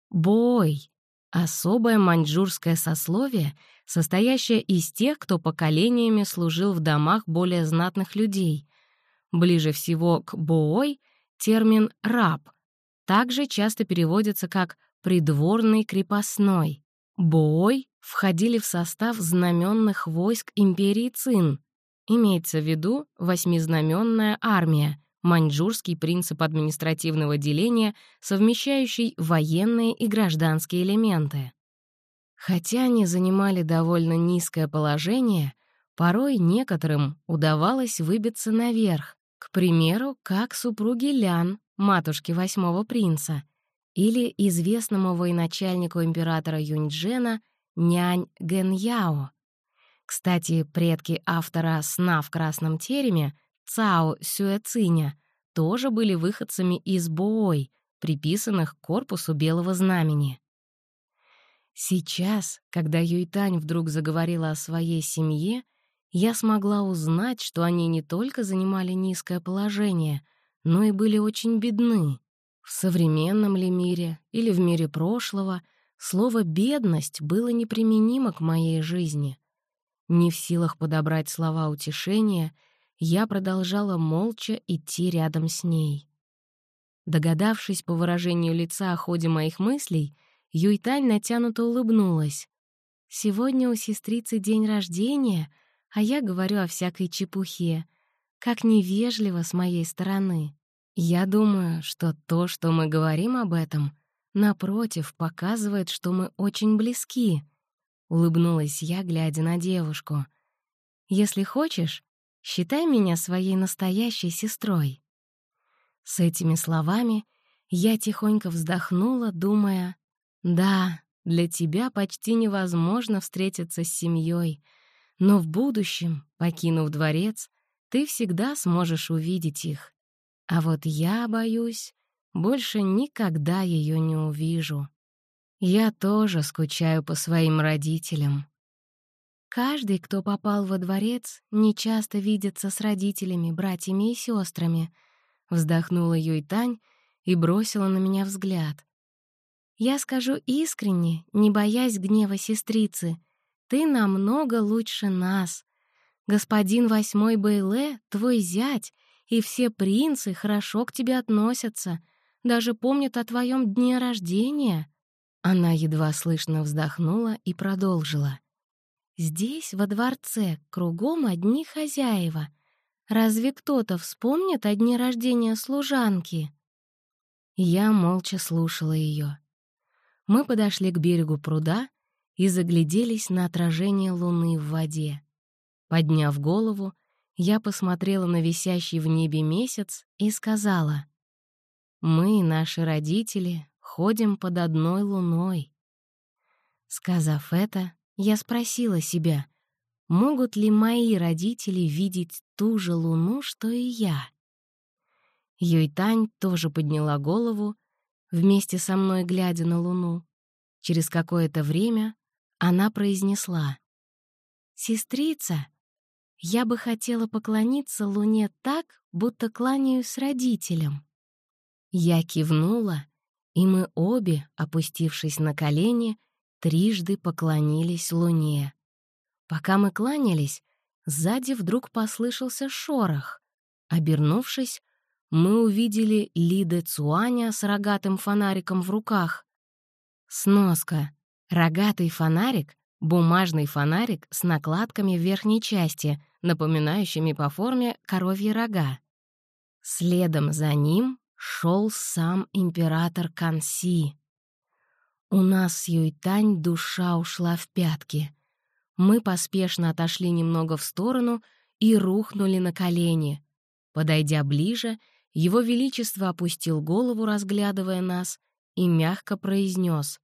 Боой — особое маньчжурское сословие, состоящее из тех, кто поколениями служил в домах более знатных людей. Ближе всего к Боой термин «раб», также часто переводится как придворный крепостной. Боой входили в состав знаменных войск империи Цин. Имеется в виду восьмизнаменная армия, маньчжурский принцип административного деления, совмещающий военные и гражданские элементы. Хотя они занимали довольно низкое положение, порой некоторым удавалось выбиться наверх, к примеру, как супруги Лян, матушки восьмого принца, или известному военачальнику императора Юньчжена нянь Гэньяо. Кстати, предки автора «Сна в красном тереме» Цао Сюэциня тоже были выходцами из Боой, приписанных к корпусу Белого Знамени. Сейчас, когда Юйтань вдруг заговорила о своей семье, я смогла узнать, что они не только занимали низкое положение, но и были очень бедны. В современном ли мире или в мире прошлого слово «бедность» было неприменимо к моей жизни. Не в силах подобрать слова утешения, я продолжала молча идти рядом с ней. Догадавшись по выражению лица о ходе моих мыслей, Юйтань натянуто улыбнулась. «Сегодня у сестрицы день рождения, а я говорю о всякой чепухе. Как невежливо с моей стороны». Я думаю, что то, что мы говорим об этом, напротив, показывает, что мы очень близки. Улыбнулась я, глядя на девушку. Если хочешь, считай меня своей настоящей сестрой. С этими словами я тихонько вздохнула, думая, «Да, для тебя почти невозможно встретиться с семьей, но в будущем, покинув дворец, ты всегда сможешь увидеть их. А вот я, боюсь, больше никогда ее не увижу. Я тоже скучаю по своим родителям. Каждый, кто попал во дворец, нечасто видится с родителями, братьями и сестрами. Вздохнула Юйтань и бросила на меня взгляд. Я скажу искренне, не боясь гнева сестрицы, ты намного лучше нас. Господин Восьмой Бейле — твой зять, и все принцы хорошо к тебе относятся, даже помнят о твоем дне рождения». Она едва слышно вздохнула и продолжила. Здесь, во дворце, кругом одни хозяева. Разве кто-то вспомнит о дне рождения служанки?» Я молча слушала ее. Мы подошли к берегу пруда и загляделись на отражение луны в воде. Подняв голову, я посмотрела на висящий в небе месяц и сказала, «Мы, наши родители, ходим под одной луной». Сказав это, я спросила себя, могут ли мои родители видеть ту же луну, что и я? Юйтань тоже подняла голову, вместе со мной глядя на луну. Через какое-то время она произнесла. «Сестрица, я бы хотела поклониться луне так, будто кланяюсь родителям». Я кивнула, и мы обе, опустившись на колени, трижды поклонились луне. Пока мы кланялись, сзади вдруг послышался шорох. Обернувшись, мы увидели Лиде Цуаня с рогатым фонариком в руках. Сноска. Рогатый фонарик — бумажный фонарик с накладками в верхней части, напоминающими по форме коровьи рога. Следом за ним шел сам император Канси. У нас с Юйтань душа ушла в пятки. Мы поспешно отошли немного в сторону и рухнули на колени. Подойдя ближе, его Величество опустил голову, разглядывая нас, и мягко произнес.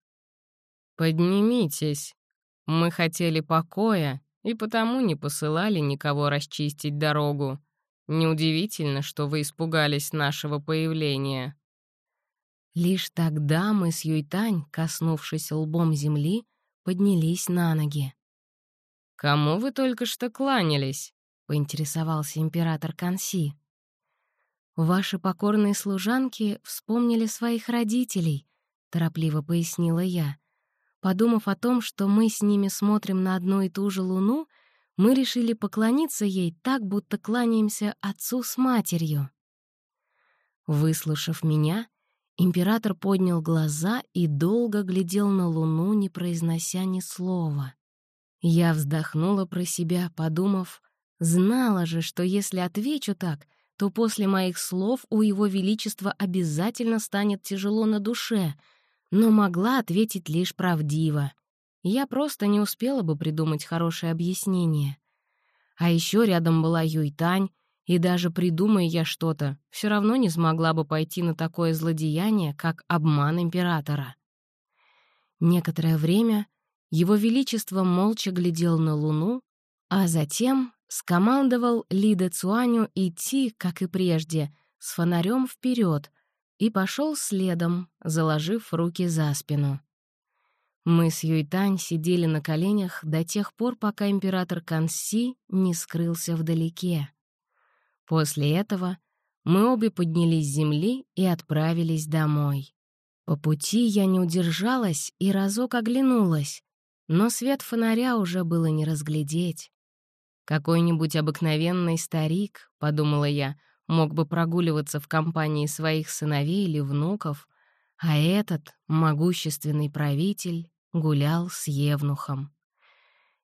«Поднимитесь. Мы хотели покоя, и потому не посылали никого расчистить дорогу. Неудивительно, что вы испугались нашего появления». Лишь тогда мы с Юйтань, коснувшись лбом земли, поднялись на ноги. «Кому вы только что кланялись?» — поинтересовался император Канси. «Ваши покорные служанки вспомнили своих родителей», — торопливо пояснила я. Подумав о том, что мы с ними смотрим на одну и ту же луну, мы решили поклониться ей так, будто кланяемся отцу с матерью. Выслушав меня, Император поднял глаза и долго глядел на луну, не произнося ни слова. Я вздохнула про себя, подумав, знала же, что если отвечу так, то после моих слов у его величества обязательно станет тяжело на душе, но могла ответить лишь правдиво. Я просто не успела бы придумать хорошее объяснение. А еще рядом была Юйтань, и даже придумая я что-то, все равно не смогла бы пойти на такое злодеяние, как обман императора. Некоторое время его Величество молча глядел на Луну, а затем скомандовал Лиде Цуаню идти, как и прежде, с фонарем вперед, и пошел следом, заложив руки за спину. Мы с Юйтань сидели на коленях до тех пор, пока император Канси не скрылся вдалеке. После этого мы обе поднялись с земли и отправились домой. По пути я не удержалась и разок оглянулась, но свет фонаря уже было не разглядеть. «Какой-нибудь обыкновенный старик», — подумала я, мог бы прогуливаться в компании своих сыновей или внуков, а этот, могущественный правитель, гулял с Евнухом.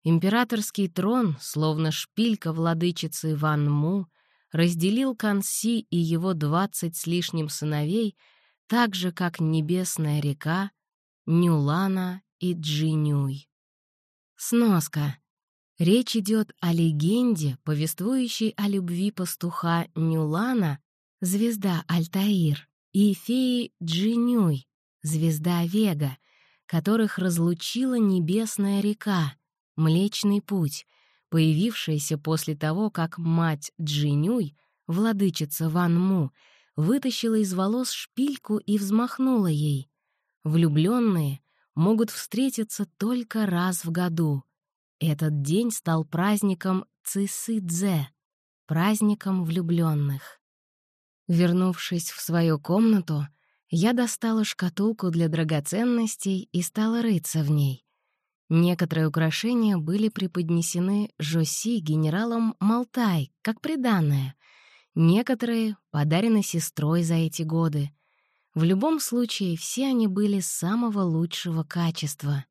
Императорский трон, словно шпилька владычицы Ван Му, разделил Канси и его двадцать с лишним сыновей так же, как Небесная река, Нюлана и Джинюй. Сноска. Речь идет о легенде, повествующей о любви пастуха Нюлана, звезда Альтаир, и феи Джинюй, звезда Вега, которых разлучила Небесная река, Млечный путь, появившаяся после того, как мать Джинюй, владычица Ван Му, вытащила из волос шпильку и взмахнула ей. Влюбленные могут встретиться только раз в году. Этот день стал праздником Цисыдзе, праздником влюбленных. Вернувшись в свою комнату, я достала шкатулку для драгоценностей и стала рыться в ней. Некоторые украшения были преподнесены Жоси генералом Малтай, как приданное. Некоторые подарены сестрой за эти годы. В любом случае, все они были самого лучшего качества.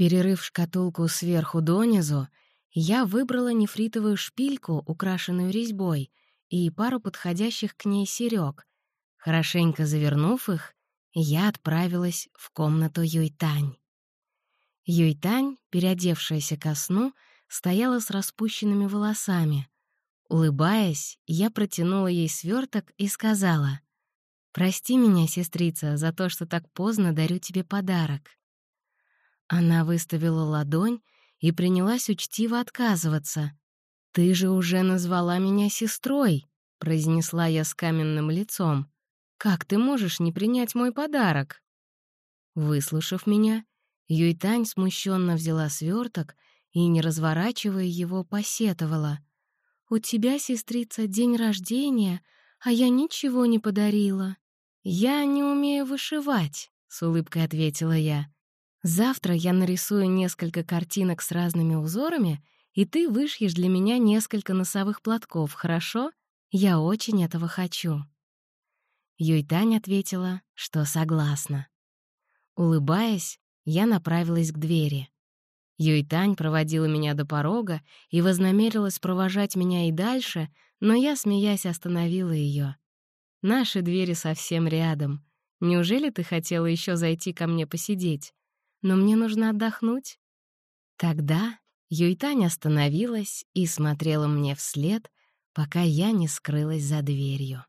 Перерыв шкатулку сверху донизу, я выбрала нефритовую шпильку, украшенную резьбой, и пару подходящих к ней серёг. Хорошенько завернув их, я отправилась в комнату Юйтань. Юйтань, переодевшаяся ко сну, стояла с распущенными волосами. Улыбаясь, я протянула ей сверток и сказала, «Прости меня, сестрица, за то, что так поздно дарю тебе подарок». Она выставила ладонь и принялась учтиво отказываться. «Ты же уже назвала меня сестрой», — произнесла я с каменным лицом. «Как ты можешь не принять мой подарок?» Выслушав меня, Юйтань смущенно взяла сверток и, не разворачивая его, посетовала. «У тебя, сестрица, день рождения, а я ничего не подарила». «Я не умею вышивать», — с улыбкой ответила я. «Завтра я нарисую несколько картинок с разными узорами, и ты вышьешь для меня несколько носовых платков, хорошо? Я очень этого хочу». Юйтань ответила, что согласна. Улыбаясь, я направилась к двери. Юйтань проводила меня до порога и вознамерилась провожать меня и дальше, но я, смеясь, остановила ее. «Наши двери совсем рядом. Неужели ты хотела еще зайти ко мне посидеть? Но мне нужно отдохнуть». Тогда Юйтань остановилась и смотрела мне вслед, пока я не скрылась за дверью.